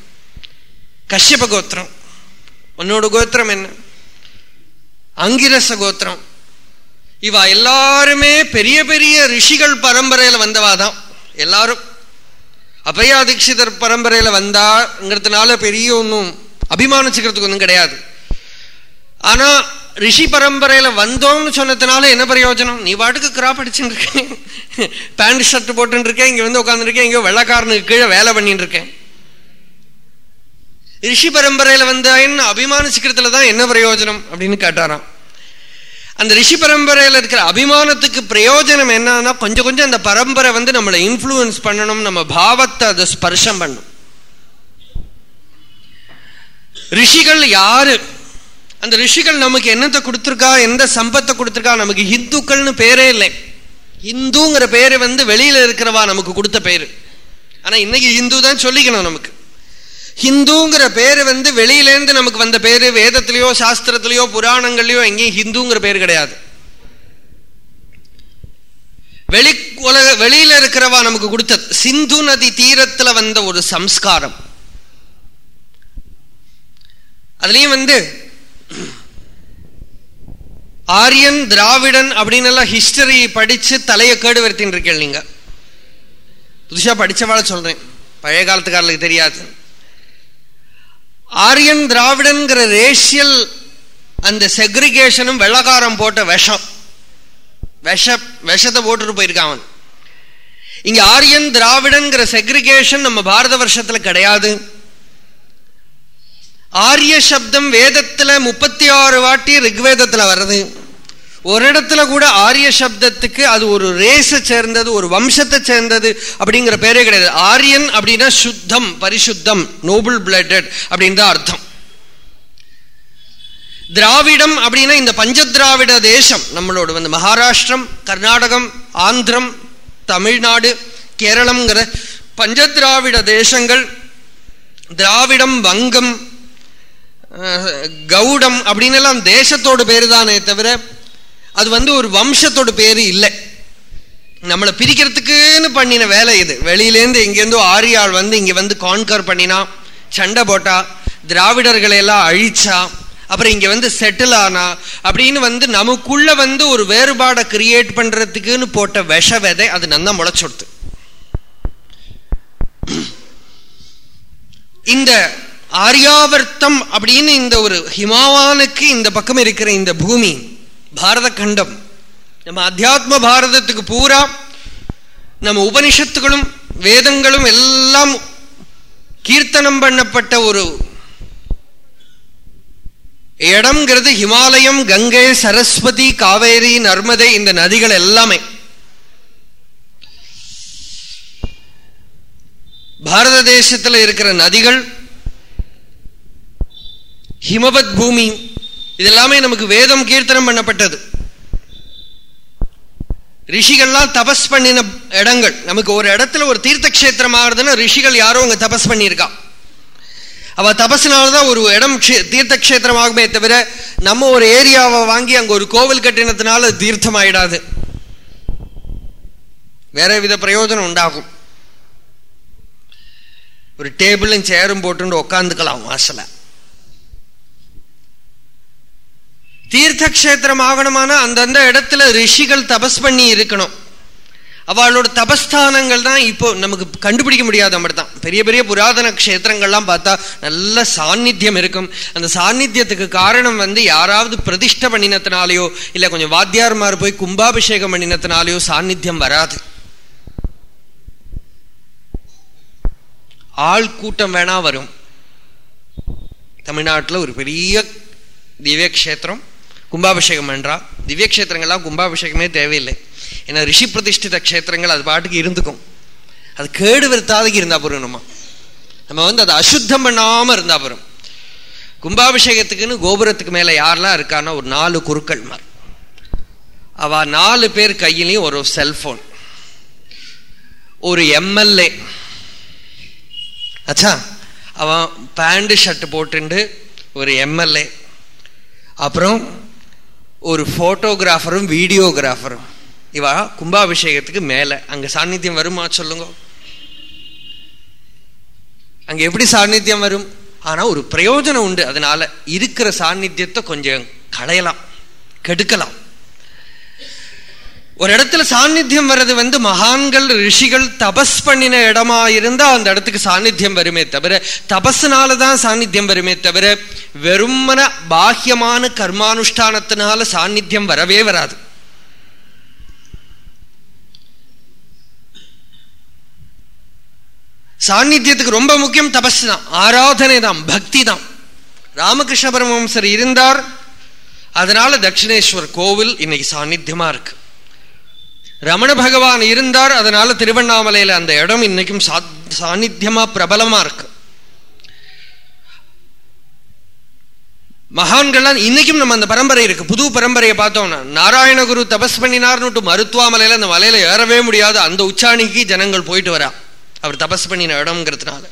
கஷ்யப கோத்திரம். உன்னோட கோத்திரம் என்ன? அங்கிரச கோத்திரம். இவ எல்லாருமே பெரிய பெரிய ரிஷிகள் பரம்பரையில் வந்தவாதான் எல்லாரும் அபயா தீட்சிதர் பரம்பரையில் வந்தாங்கிறதுனால பெரிய ஒன்றும் அபிமானிச்சுக்கிறதுக்கு ஒன்றும் கிடையாது. ஆனால் ரிஷி பரம்பரையில் வந்தோம்னு சொன்னதுனால என்ன பிரயோஜனம்? நீ பாட்டுக்கு கிராப் அடிச்சுட்டு இருக்கேன் பேண்ட் ஷர்ட் போட்டுன்னு இருக்கேன் இங்கே வந்து உட்காந்துருக்கேன் இங்கே வெள்ளக்காரனுக்கு கீழே வேலை பண்ணிட்டு இருக்கேன் ரிஷி பரம்பரையில் வந்தாயின்னு அபிமானிச்சுக்கிறதுல தான் என்ன பிரயோஜனம் அப்படின்னு கேட்டாராம். அந்த ரிஷி பரம்பரையில் இருக்கிற அபிமானத்துக்கு பிரயோஜனம் என்னன்னா கொஞ்சம் கொஞ்சம் அந்த பரம்பரை வந்து நம்மளை இன்ஃப்ளூயன்ஸ் பண்ணணும் நம்ம பாவத்தை அதை ஸ்பர்ஷம் பண்ணும். ரிஷிகள் யாரு? அந்த ரிஷிகள் நமக்கு என்னத்தை கொடுத்துருக்கா? எந்த சம்பத்தை கொடுத்துருக்கா? நமக்கு ஹிந்துக்கள்னு பேரே இல்லை. இந்துங்கிற பேரு வந்து வெளியில இருக்கிறவா நமக்கு கொடுத்த பேரு. ஆனா இன்னைக்கு இந்து தான் சொல்லிக்கணும் நமக்கு. ஹிந்துங்கிற பேரு வந்து வெளியிலேருந்து நமக்கு வந்த பேரு வேதத்திலேயோ சாஸ்திரத்திலேயோ புராணங்கள்லயோ எங்கேயும் ஹிந்துங்கிற பேர் கிடையாது. வெளி உலக வெளியில இருக்கிறவா நமக்கு கொடுத்தது. சிந்து நதி தீரத்துல வந்த ஒரு சம்ஸ்காரம். அதுலயும் வந்து ஆரியன் திராவிடன் அப்படின்னு எல்லாம் ஹிஸ்டரி படிச்சு தலையை கேடு வருத்தின்னு இருக்கேன் நீங்க. புதுசா படிச்சவாழ சொல்றேன். பழைய காலத்துக்காரர்களுக்கு தெரியாது. ஆரியன் திராவிடன்கிற ரேஷியல் அந்த செக்ரிகேஷனும் வெள்ளக்காரம் போட்ட விஷம். விஷ விஷத்தை போட்டுட்டு போயிருக்கான் அவன். இங்க ஆரியன் திராவிடன்கிற செக்ரிகேஷன் நம்ம பாரத வருஷத்துல கிடையாது. ஆரிய சப்தம் வேதத்துல முப்பத்தி ஆறு வாட்டி ரிக்வேதத்துல வருது. ஒரு இடத்துல கூட ஆரிய சப்தத்துக்கு அது ஒரு ரேஸை சேர்ந்தது ஒரு வம்சத்தை சேர்ந்தது அப்படிங்கிற பேரே கிடையாது. ஆரியன் அப்படின்னா சுத்தம் பரிசுத்தம் நோபல் பிளட்டட் அப்படின்னு தான் அர்த்தம். திராவிடம் அப்படின்னா இந்த பஞ்சதிராவிட தேசம். நம்மளோட வந்து மகாராஷ்டிரம் கர்நாடகம் ஆந்திரம் தமிழ்நாடு கேரளம்ங்கிற பஞ்சதிராவிட தேசங்கள் திராவிடம் வங்கம் கவுடம் அப்படின்னு எல்லாம் தேசத்தோட பேரு தானே தவிர அது வந்து ஒரு வம்சத்தோட பேரு இல்லை. நம்மளை பிரிக்கிறதுக்குன்னு பண்ணின வேலை இது. வெளியிலேருந்து இங்கேருந்து ஆரியாள் வந்து இங்கே வந்து கான்கர் பண்ணினா சண்டை போட்டா திராவிடர்களை எல்லாம் அழிச்சா அப்புறம் இங்கே வந்து செட்டில் ஆனா அப்படின்னு வந்து நமக்குள்ள வந்து ஒரு வேறுபாடை கிரியேட் பண்ணுறதுக்குன்னு போட்ட விஷ விதை அது நல்லா முளைச்சொடுத்து இந்த ஆரியாவர்த்தம் அப்படின்னு இந்த ஒரு ஹிமாவானுக்கு இந்த பக்கம் இருக்கிற இந்த பூமி பாரத கண்டம் நம்ம அத்தியாத்ம பாரதத்துக்கு பூரா நம்ம உபனிஷத்துகளும் வேதங்களும் எல்லாம் கீர்த்தனம் பண்ணப்பட்ட ஒரு இடம்ங்கிறது ஹிமாலயம் கங்கை சரஸ்வதி காவேரி நர்மதை இந்த நதிகள் எல்லாமே. பாரத தேசத்தில் இருக்கிற நதிகள் ஹிமவத் பூமி இதெல்லாமே நமக்கு வேதம் கீர்த்தனம் பண்ணப்பட்டது. ரிஷிகள்லாம் தபஸ் பண்ணின இடங்கள். நமக்கு ஒரு இடத்துல ஒரு தீர்த்த கஷேத்திரம் ஆகுதுன்னா ரிஷிகள் யாரோ அங்க தபஸ் பண்ணியிருக்கா. அவ தபஸ்னாலதான் ஒரு இடம் தீர்த்த கஷேத்திரம் ஆகுமே தவிர நம்ம ஒரு ஏரியாவை வாங்கி அங்க ஒரு கோவில் கட்டினத்தினால தீர்த்தம் ஆயிடாது வேற வித பிரயோஜனம் உண்டாகும். ஒரு டேபிளும் சேரும் போட்டு உட்காந்துக்கலாம் வாசலை. தீர்த்த கஷேத்திரம் ஆகணுமானா அந்தந்த இடத்துல ரிஷிகள் தபஸ் பண்ணி இருக்கணும். அவளோட தபஸ்தானங்கள் தான் இப்போ நமக்கு கண்டுபிடிக்க முடியாத மாதிரி தான் பெரிய பெரிய புராதன க்ஷேத்திரங்கள்லாம் பார்த்தா நல்ல சாநித்தியம் இருக்கும். அந்த சாநித்தியத்துக்கு காரணம் வந்து யாராவது பிரதிஷ்ட பண்ணினத்தினாலேயோ இல்லை கொஞ்சம் வாத்தியார்மார் போய் கும்பாபிஷேகம் பண்ணினத்தினாலேயோ சாநித்தியம் வராது. ஆள் கூட்டம் வேணா வரும். தமிழ்நாட்டில் ஒரு பெரிய திவ்ய க்ஷேத்திரம் கும்பாபிஷேகம் பண்றா திவ்ய கஷேத்திரங்கள்லாம் கும்பாபிஷேகமே தேவையில்லை. ஏன்னா ரிஷி பிரதிஷ்டித கஷேத்திரங்கள் அது பாட்டுக்கு இருந்துக்கும். அது கேடு வருத்தாதுக்கு இருந்தால் போறோம் நம்ம. நம்ம வந்து அதை அசுத்தம் பண்ணாமல் இருந்தால் போறோம். கும்பாபிஷேகத்துக்குன்னு கோபுரத்துக்கு மேலே யாரெல்லாம் இருக்கான்னா ஒரு நாலு குருக்கள் மாதிரி அவ நாலு பேர் கையிலையும் ஒரு செல்போன். ஒரு எம்எல்ஏ. அச்சா அவன் பேண்ட் ஷர்ட் போட்டுண்டு ஒரு எம்எல்ஏ. அப்புறம் ஒரு போட்டோகிராஃபரும் வீடியோகிராஃபரும் இவா கும்பாபிஷேகத்துக்கு மேலே. அங்கே சாநித்தியம் வருமா சொல்லுங்க. அங்கே எப்படி சாநித்தியம் வரும்? ஆனால் ஒரு பிரயோஜனம் உண்டு. அதனால இருக்கிற சாநித்தியத்தை கொஞ்சம் களையலாம் கெடுக்கலாம். ஒரு இடத்துல சாநித்தியம் வர்றது வந்து மகான்கள் ரிஷிகள் தபஸ் பண்ணின இடமா இருந்தா அந்த இடத்துக்கு சாநித்தியம் வருமே தவிர தபஸ்னாலதான் சாநித்தியம் வருமே தவிர வெறுமன பாஹ்யமான கர்மானுஷ்டானத்தினால சாநித்தியம் வரவே வராது. சாநித்தியத்துக்கு ரொம்ப முக்கியம் தபஸ் தான் ஆராதனை தான் பக்தி தான் ராமகிருஷ்ண பரமஹம்சர் இருந்தார். அதனால தட்சிணேஸ்வர் கோவில் இன்னைக்கு சாநித்தியமா இருக்கு. ரமண பகவான் இருந்தார் அதனால திருவண்ணாமலையில அந்த இடம் இன்னைக்கும் சாநித்தியமா பிரபலமா இருக்கு. மகான்கள்லாம் இன்னைக்கும் நம்ம அந்த பரம்பரை இருக்கு. புது பரம்பரையை பார்த்தோம்னா நாராயணகுரு தபஸ் பண்ணினார்னுட்டு மருத்துவமலையில அந்த மலையில ஏறவே முடியாது. அந்த உச்சாணிக்கு ஜனங்கள் போயிட்டு வரா. அவர் தபஸ் பண்ணின இடம்ங்கிறதுனால.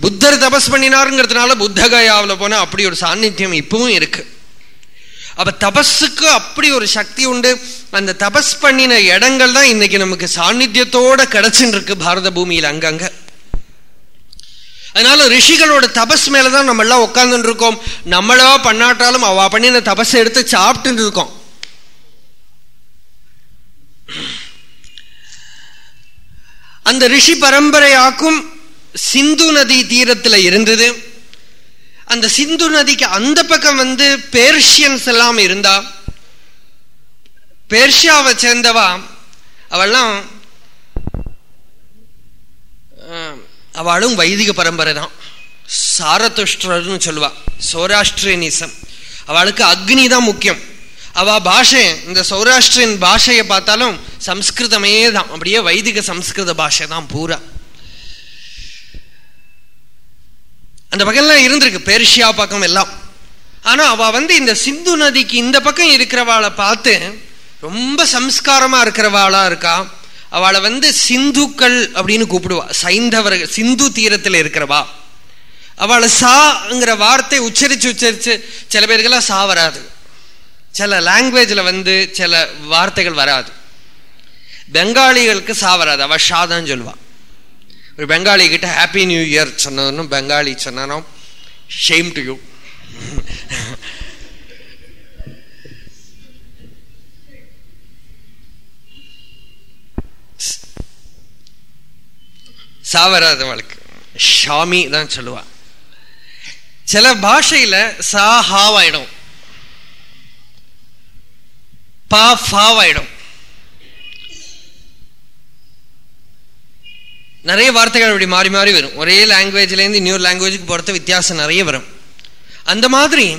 புத்தர் தபஸ் பண்ணினாருங்கிறதுனால புத்தகயாவில் போனால் அப்படி ஒரு சாநித்தியம் இப்பவும் இருக்குது அப்ப தபஸுக்கு அப்படி ஒரு சக்தி உண்டு. அந்த தபஸ் பண்ணின இடங்கள் தான் இன்னைக்கு நமக்கு சாநித்தியத்தோட கிடைச்சுட்டு இருக்கு பாரத பூமியில் அங்கங்க. அதனால ரிஷிகளோட தபஸ் மேலதான் நம்ம எல்லாம் உட்கார்ந்துட்டு இருக்கோம் நம்மளா பண்ணாட்டாலும் அவ பண்ணின தபஸ் எடுத்து சாப்பிட்டு இருக்கோம் அந்த ரிஷி பரம்பரையாக்கும் சிந்து நதி தீரத்தில் இருந்தது. அந்த சிந்து நதிக்கு அந்த பக்கம் வந்து பேர்ஷியன்ஸ் எல்லாம் இருந்தா பேர்ஷியாவை சேர்ந்தவா அவெல்லாம் அவளும் வைதிக பரம்பரை தான். சாரதுஷ்டர்னு சொல்லுவா சௌராஷ்டிரியனிசம் அவளுக்கு அக்னி தான் முக்கியம். அவ பாஷை இந்த சௌராஷ்டிரியன் பாஷையை பார்த்தாலும் சம்ஸ்கிருதமே தான் அப்படியே வைதிக சம்ஸ்கிருத பாஷை தான் பூரா. அந்த பக்கம்லாம் இருந்திருக்கு பெர்ஷியா பக்கம் எல்லாம். ஆனால் அவள் வந்து இந்த சிந்து நதிக்கு இந்த பக்கம் இருக்கிறவாளை பார்த்து ரொம்ப சம்ஸ்காரமாக இருக்கிறவாளா இருக்கா? அவளை வந்து சிந்துக்கள் அப்படின்னு கூப்பிடுவா. சைந்தவர்கள் சிந்து தீரத்தில் இருக்கிறவா. அவளை சாங்கிற வார்த்தை உச்சரித்து உச்சரித்து சில பேருக்கெல்லாம் சா வராது. சில லாங்குவேஜில் வந்து சில வார்த்தைகள் வராது. பெங்காலிகளுக்கு சா வராது. அவள் ஷா தான் பெங்காலி கிட்ட ஹாப்பி நியூ இயர் சொன்னதுன்னு பெங்காலி சொன்னானோ ஷேம் டு யூ சாவராதவளுக்கு ஷாமி தான் சொல்லுவா. சில பாஷையில சா ஹாவாயிடும். பா ஃபாவாயிடும். நிறைய வார்த்தைகள் அப்படி மாறி மாறி வரும். ஒரே லாங்குவேஜ்ல இருந்து இன்னொரு லாங்குவேஜுக்கு பொறுத்த வித்தியாசம் நிறைய வரும். அந்த மாதிரி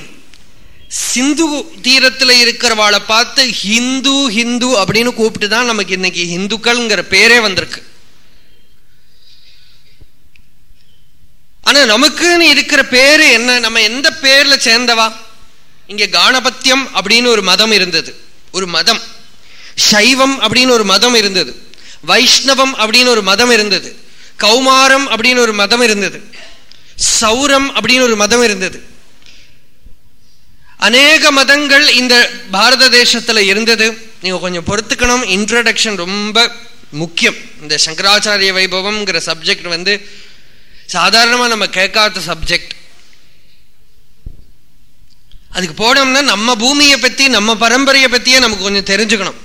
சிந்து தீரத்துல இருக்கிறவாளை பார்த்து ஹிந்து ஹிந்து அப்படின்னு கூப்பிட்டு தான் நமக்கு இன்னைக்கு ஹிந்துக்கள்ங்கிற பேரே வந்திருக்கு. ஆனா நமக்குன்னு இருக்கிற பேரு என்ன? நம்ம எந்த பேர்ல சேர்ந்தவா? இங்க காணபத்தியம் அப்படின்னு ஒரு மதம் இருந்தது. ஒரு மதம். சைவம் அப்படின்னு ஒரு மதம் இருந்தது. வைஷ்ணவம் அப்படின்னு ஒரு மதம் இருந்தது. கௌமாரம் அப்படின்னு ஒரு மதம் இருந்தது. சௌரம் அப்படின்னு ஒரு மதம் இருந்தது. அநேக மதங்கள் இந்த பாரத தேசத்துல இருந்தது. நீங்க கொஞ்சம் பொறுத்துக்கணும். இன்ட்ரடக்ஷன் ரொம்ப முக்கியம். இந்த சங்கராச்சாரிய வைபவம்ங்கிற சப்ஜெக்ட் வந்து சாதாரணமா நம்ம கேட்காத சப்ஜெக்ட் அதுக்கு போனோம்னா நம்ம பூமியை பத்தி நம்ம பரம்பரையை பத்தியே நமக்கு கொஞ்சம் தெரிஞ்சுக்கணும்.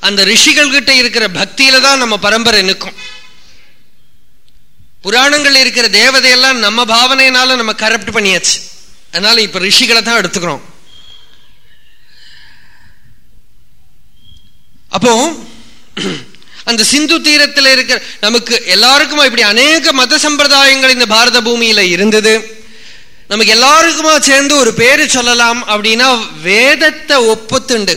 அந்த ரிஷிகள் கிட்ட இருக்கிற பக்தியில தான் நம்ம பரம்பரை நிற்கும். புராணங்கள் இருக்கிற தேவதையெல்லாம் நம்ம பாவனையினால நம்ம கரப்ட் பண்ணியாச்சு. அதனால இப்ப ரிஷிகளை தான் எடுத்துக்கிறோம். அப்போ அந்த சிந்து தீரத்தில் இருக்கிற நமக்கு எல்லாருக்குமா இப்படி அநேக மத சம்பிரதாயங்கள் இந்த பாரத பூமியில இருந்தது. நமக்கு எல்லாருக்குமா சேர்ந்து ஒரு பேரு சொல்லலாம் அப்படின்னா வேதத்தை ஒப்புத்துண்டு.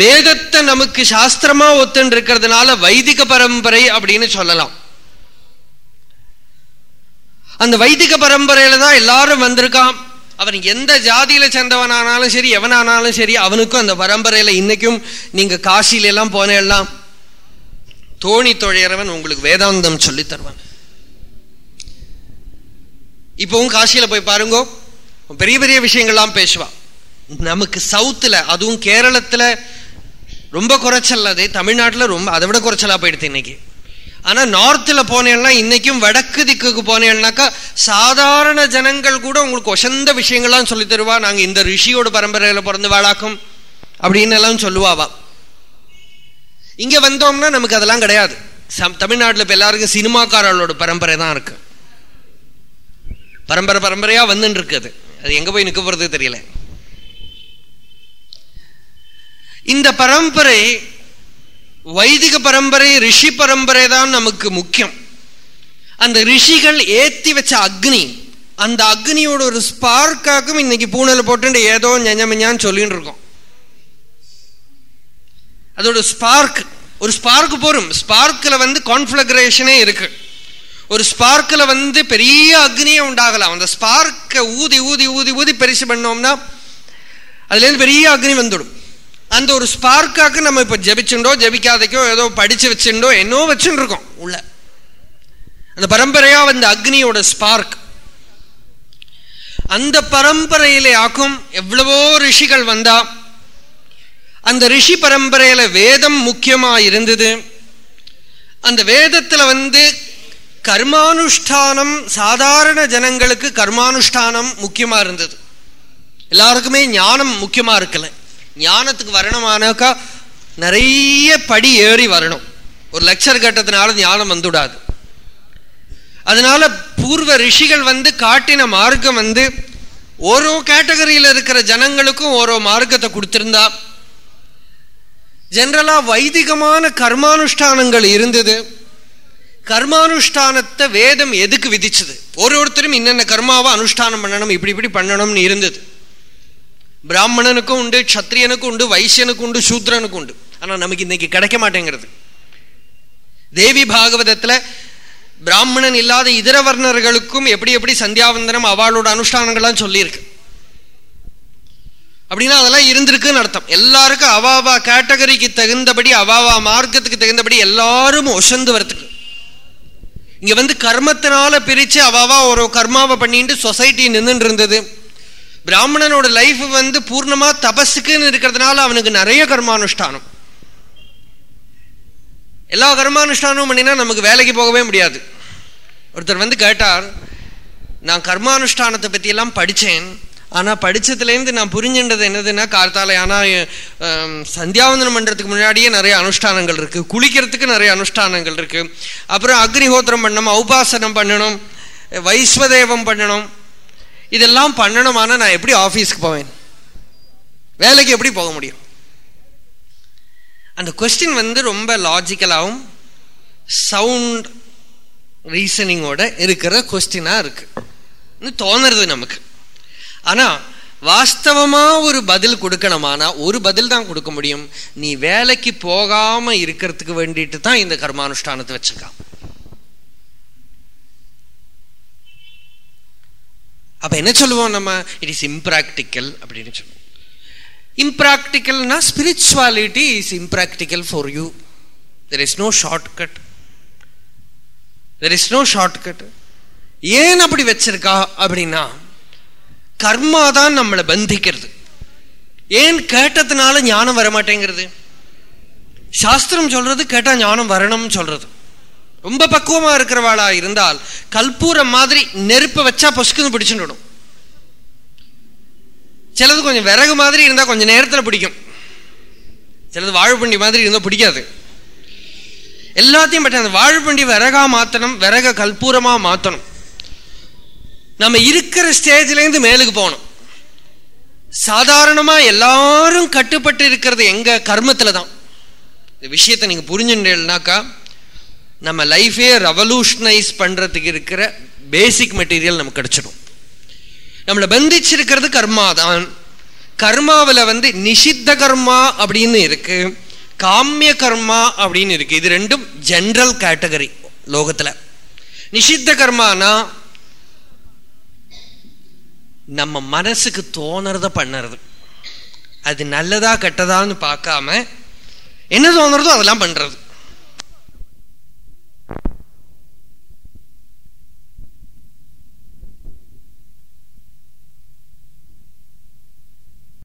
வேதத்தை நமக்கு சாஸ்திரமா ஒத்துன்னு இருக்கிறதுனால வைதிக பரம்பரை அப்படின்னு சொல்லலாம். அந்த வைதிக பரம்பரையில தான் எல்லாரும் வந்திருக்கான். அவன் எந்த ஜாதியில சேர்ந்தவனானாலும் சரி எவனானாலும் சரி அவனுக்கும் அந்த பரம்பரையில இன்னைக்கும் நீங்க காசில எல்லாம் போனெல்லாம் தோணி தொழையறவன் உங்களுக்கு வேதாந்தம் சொல்லி தருவான். இப்பவும் காசியில போய் பாருங்க பெரிய பெரிய விஷயங்கள்லாம் பேசுவான். நமக்கு சவுத்துல அதுவும் கேரளத்துல ரொம்ப குறைச்சல் அது தமிழ்நாட்டில் ரொம்ப அதை விட குறைச்சலா போயிடுது இன்னைக்கு. ஆனா நார்த்ல போனேன்னா இன்னைக்கும் வடக்கு திக்குக்கு போனேன்னாக்கா சாதாரண ஜனங்கள் கூட உங்களுக்கு ஒசந்த விஷயங்கள்லாம் சொல்லி தருவா. நாங்க இந்த ரிஷியோட பரம்பரையில பிறந்து வாழாக்கும் அப்படின்னு எல்லாம் சொல்லுவாவா. இங்க வந்தோம்னா நமக்கு அதெல்லாம் கிடையாது. தமிழ்நாட்டில் இப்ப எல்லாருக்கும் சினிமாக்காரர்களோட பரம்பரை தான் இருக்கு. பரம்பரை பரம்பரையா வந்துட்டு இருக்குது அது எங்க போய் நிக்க போறது தெரியல. இந்த பரம்பரை வைதிக பரம்பரை ரிஷி பரம்பரை தான் நமக்கு முக்கியம். அந்த ரிஷிகள் ஏத்தி வச்ச அக்னி அந்த அக்னியோட ஒரு ஸ்பார்க்காக்கும் இன்னைக்கு பூனல போட்டு ஏதோ ஞஞ்சமஞ்சான்னு சொல்லிட்டு இருக்கோம். அதோட ஸ்பார்க் ஒரு ஸ்பார்க் போரும். ஸ்பார்க்கில் வந்து கான்ஃபிளகரேஷனே இருக்கு. ஒரு ஸ்பார்க்கில் வந்து பெரிய அக்னியே உண்டாகலாம். அந்த ஸ்பார்க்கை ஊதி ஊதி ஊதி ஊதி பெருசு பண்ணோம்னா அதுலேருந்து பெரிய அக்னி வந்துடும். அந்த ஒரு ஸ்பார்க்காக்கு நம்ம இப்போ ஜபிச்சுண்டோ ஜபிக்காதைக்கோ ஏதோ படிச்சு வச்சுண்டோ என்னோ வச்சுட்டு இருக்கோம் உள்ள. அந்த பரம்பரையா வந்த அக்னியோட ஸ்பார்க் அந்த பரம்பரையிலே ஆக்கும் எவ்வளவோ ரிஷிகள் வந்தா அந்த ரிஷி பரம்பரையில வேதம் முக்கியமா இருந்தது. அந்த வேதத்துல வந்து கர்மானுஷ்டானம் சாதாரண ஜனங்களுக்கு கர்மானுஷ்டானம் முக்கியமா இருந்தது. எல்லாருக்குமே ஞானம் முக்கியமா இருக்கலை. ஞானத்துக்கு வரணுமானாக்கா நிறைய படி ஏறி வரணும். ஒரு லெக்சர் கட்டத்தினால ஞானம் வந்துவிடாது அதனால பூர்வ ரிஷிகள் வந்து காட்டின மார்க்கம் வந்து ஓரோ கேட்டகரியில் இருக்கிற ஜனங்களுக்கும் ஓரோ மார்க்கத்தை கொடுத்திருந்தா. ஜென்ரலாக வைதிகமான கர்மானுஷ்டானங்கள் இருந்தது. கர்மானுஷ்டானத்தை வேதம் எதுக்கு விதிச்சது? ஒரு ஒருத்தரும் இன்னென்ன கர்மாவை அனுஷ்டானம் பண்ணணும் இப்படி இப்படி பண்ணணும்னு இருந்தது. பிராமணனுக்கும் உண்டு க்ஷத்ரியனுக்கும் உண்டு வைசியனுக்கும் உண்டு சூத்ரனுக்கும் உண்டு. ஆனால் நமக்கு இன்னைக்கு கிடைக்க மாட்டேங்கிறது. தேவி பாகவதத்தில் பிராமணன் இல்லாத இதர வர்ணர்களுக்கும் எப்படி எப்படி சந்தியாவந்தனம் அவளோட அனுஷ்டானங்கள்லாம் சொல்லியிருக்கு. அப்படின்னா அதெல்லாம் இருந்திருக்குன்னு அர்த்தம். எல்லாருக்கும் அவாவா கேட்டகரிக்கு தகுந்தபடி அவாவா மார்க்கத்துக்கு தகுந்தபடி எல்லாரும் ஒசந்து வரத்துக்கு இங்க வந்து கர்மத்தினால பிரிச்சு அவாவா ஒரு கர்மாவை பண்ணிட்டு சொசைட்டி நின்றுட்டு இருந்தது. பிராமணனோட லைஃப் வந்து பூர்ணமா தபஸுக்குன்னு இருக்கிறதுனால அவனுக்கு நிறைய கர்மானுஷ்டானம். எல்லா கர்மானுஷ்டானமும் பண்ணினா நமக்கு வேலைக்கு போகவே முடியாது. ஒருத்தர் வந்து கேட்டார் நான் கர்மானுஷ்டானத்தை பத்தி எல்லாம் படித்தேன் ஆனால் படித்ததுலேருந்து நான் புரிஞ்சின்றது என்னதுன்னா கார்த்தால ஆனால் சந்தியாவந்தனம் பண்ணுறதுக்கு முன்னாடியே நிறைய அனுஷ்டானங்கள் இருக்குது குளிக்கிறதுக்கு நிறைய அனுஷ்டானங்கள் இருக்குது அப்புறம் அக்னிஹோத்திரம் பண்ணணும் ஔபாசனம் பண்ணணும் வைஸ்வதேவம் பண்ணணும் இதெல்லாம் பண்ணணுமானா நான் எப்படி ஆஃபீஸ்க்கு போவேன்? வேலைக்கு எப்படி போக முடியும்? அந்த கொஸ்டின் வந்து ரொம்ப லாஜிக்கலாகவும் சவுண்ட் ரீசனிங்கோட இருக்கிற கொஸ்டினாக இருக்கு. தோணுறது நமக்கு. ஆனால் வாஸ்தவமாக ஒரு பதில் கொடுக்கணுமானா ஒரு பதில் தான் கொடுக்க முடியும். நீ வேலைக்கு போகாமல் இருக்கிறதுக்கு வேண்டிட்டு தான் இந்த கர்மானுஷ்டானத்தை வச்சுக்கான் அப்போ என்ன சொல்லுவோம் நம்ம? இட் இஸ் இம்ப்ராக்டிக்கல் அப்படின்னு சொல்லுவோம். இம்ப்ராக்டிக்கல்னா spirituality is impractical for you there is no shortcut there is no shortcut ஏன் அப்படி வச்சிருக்கா அப்படின்னா கர்மா தான் நம்மளை பந்திக்கிறது. ஏன் கேட்டதுனால ஞானம் வர மாட்டேங்கிறது சாஸ்திரம் சொல்றது கேட்டால் ஞானம் வரணும்னு சொல்றது. ரொம்ப பக்குவமாக இருக்கிறவாளா இருந்தால் கல்பூரம் மாதிரி நெருப்பை வச்சா பொசுக்குன்னு பிடிச்சுடும் சிலது கொஞ்சம் விறகு மாதிரி இருந்தால் கொஞ்சம் நேரத்தில் பிடிக்கும். சிலது வாழைப்பண்டி மாதிரி இருந்தால் பிடிக்காது. எல்லாத்தையும் பற்றி அந்த வாழைப்பண்டி விறகா மாற்றணும் விறக கல்பூரமாக மாற்றணும் நம்ம இருக்கிற ஸ்டேஜ்லேருந்து மேலுக்கு போகணும். சாதாரணமாக எல்லாரும் கட்டுப்பட்டு இருக்கிறது எங்கள் கர்மத்தில் தான் இந்த விஷயத்தை நீங்கள் புரிஞ்சுட்டேன்னாக்கா நம்ம லைஃபே ரெவல்யூஷனைஸ் பண்ணுறதுக்கு இருக்கிற பேசிக் மெட்டீரியல் நமக்கு கிடைச்சிடும். நம்மளை பந்திச்சிருக்கிறது கர்மா தான். கர்மாவில் வந்து நிஷித்த கர்மா அப்படின்னு இருக்கு காமிய கர்மா அப்படின்னு இருக்கு. இது ரெண்டும் ஜென்ரல் கேட்டகரி லோகத்தில். நிஷித்த கர்மானா நம்ம மனசுக்கு தோணுறத பண்ணுறது. அது நல்லதா கெட்டதான்னு பார்க்காம என்ன தோணுறதோ அதெல்லாம் பண்ணுறது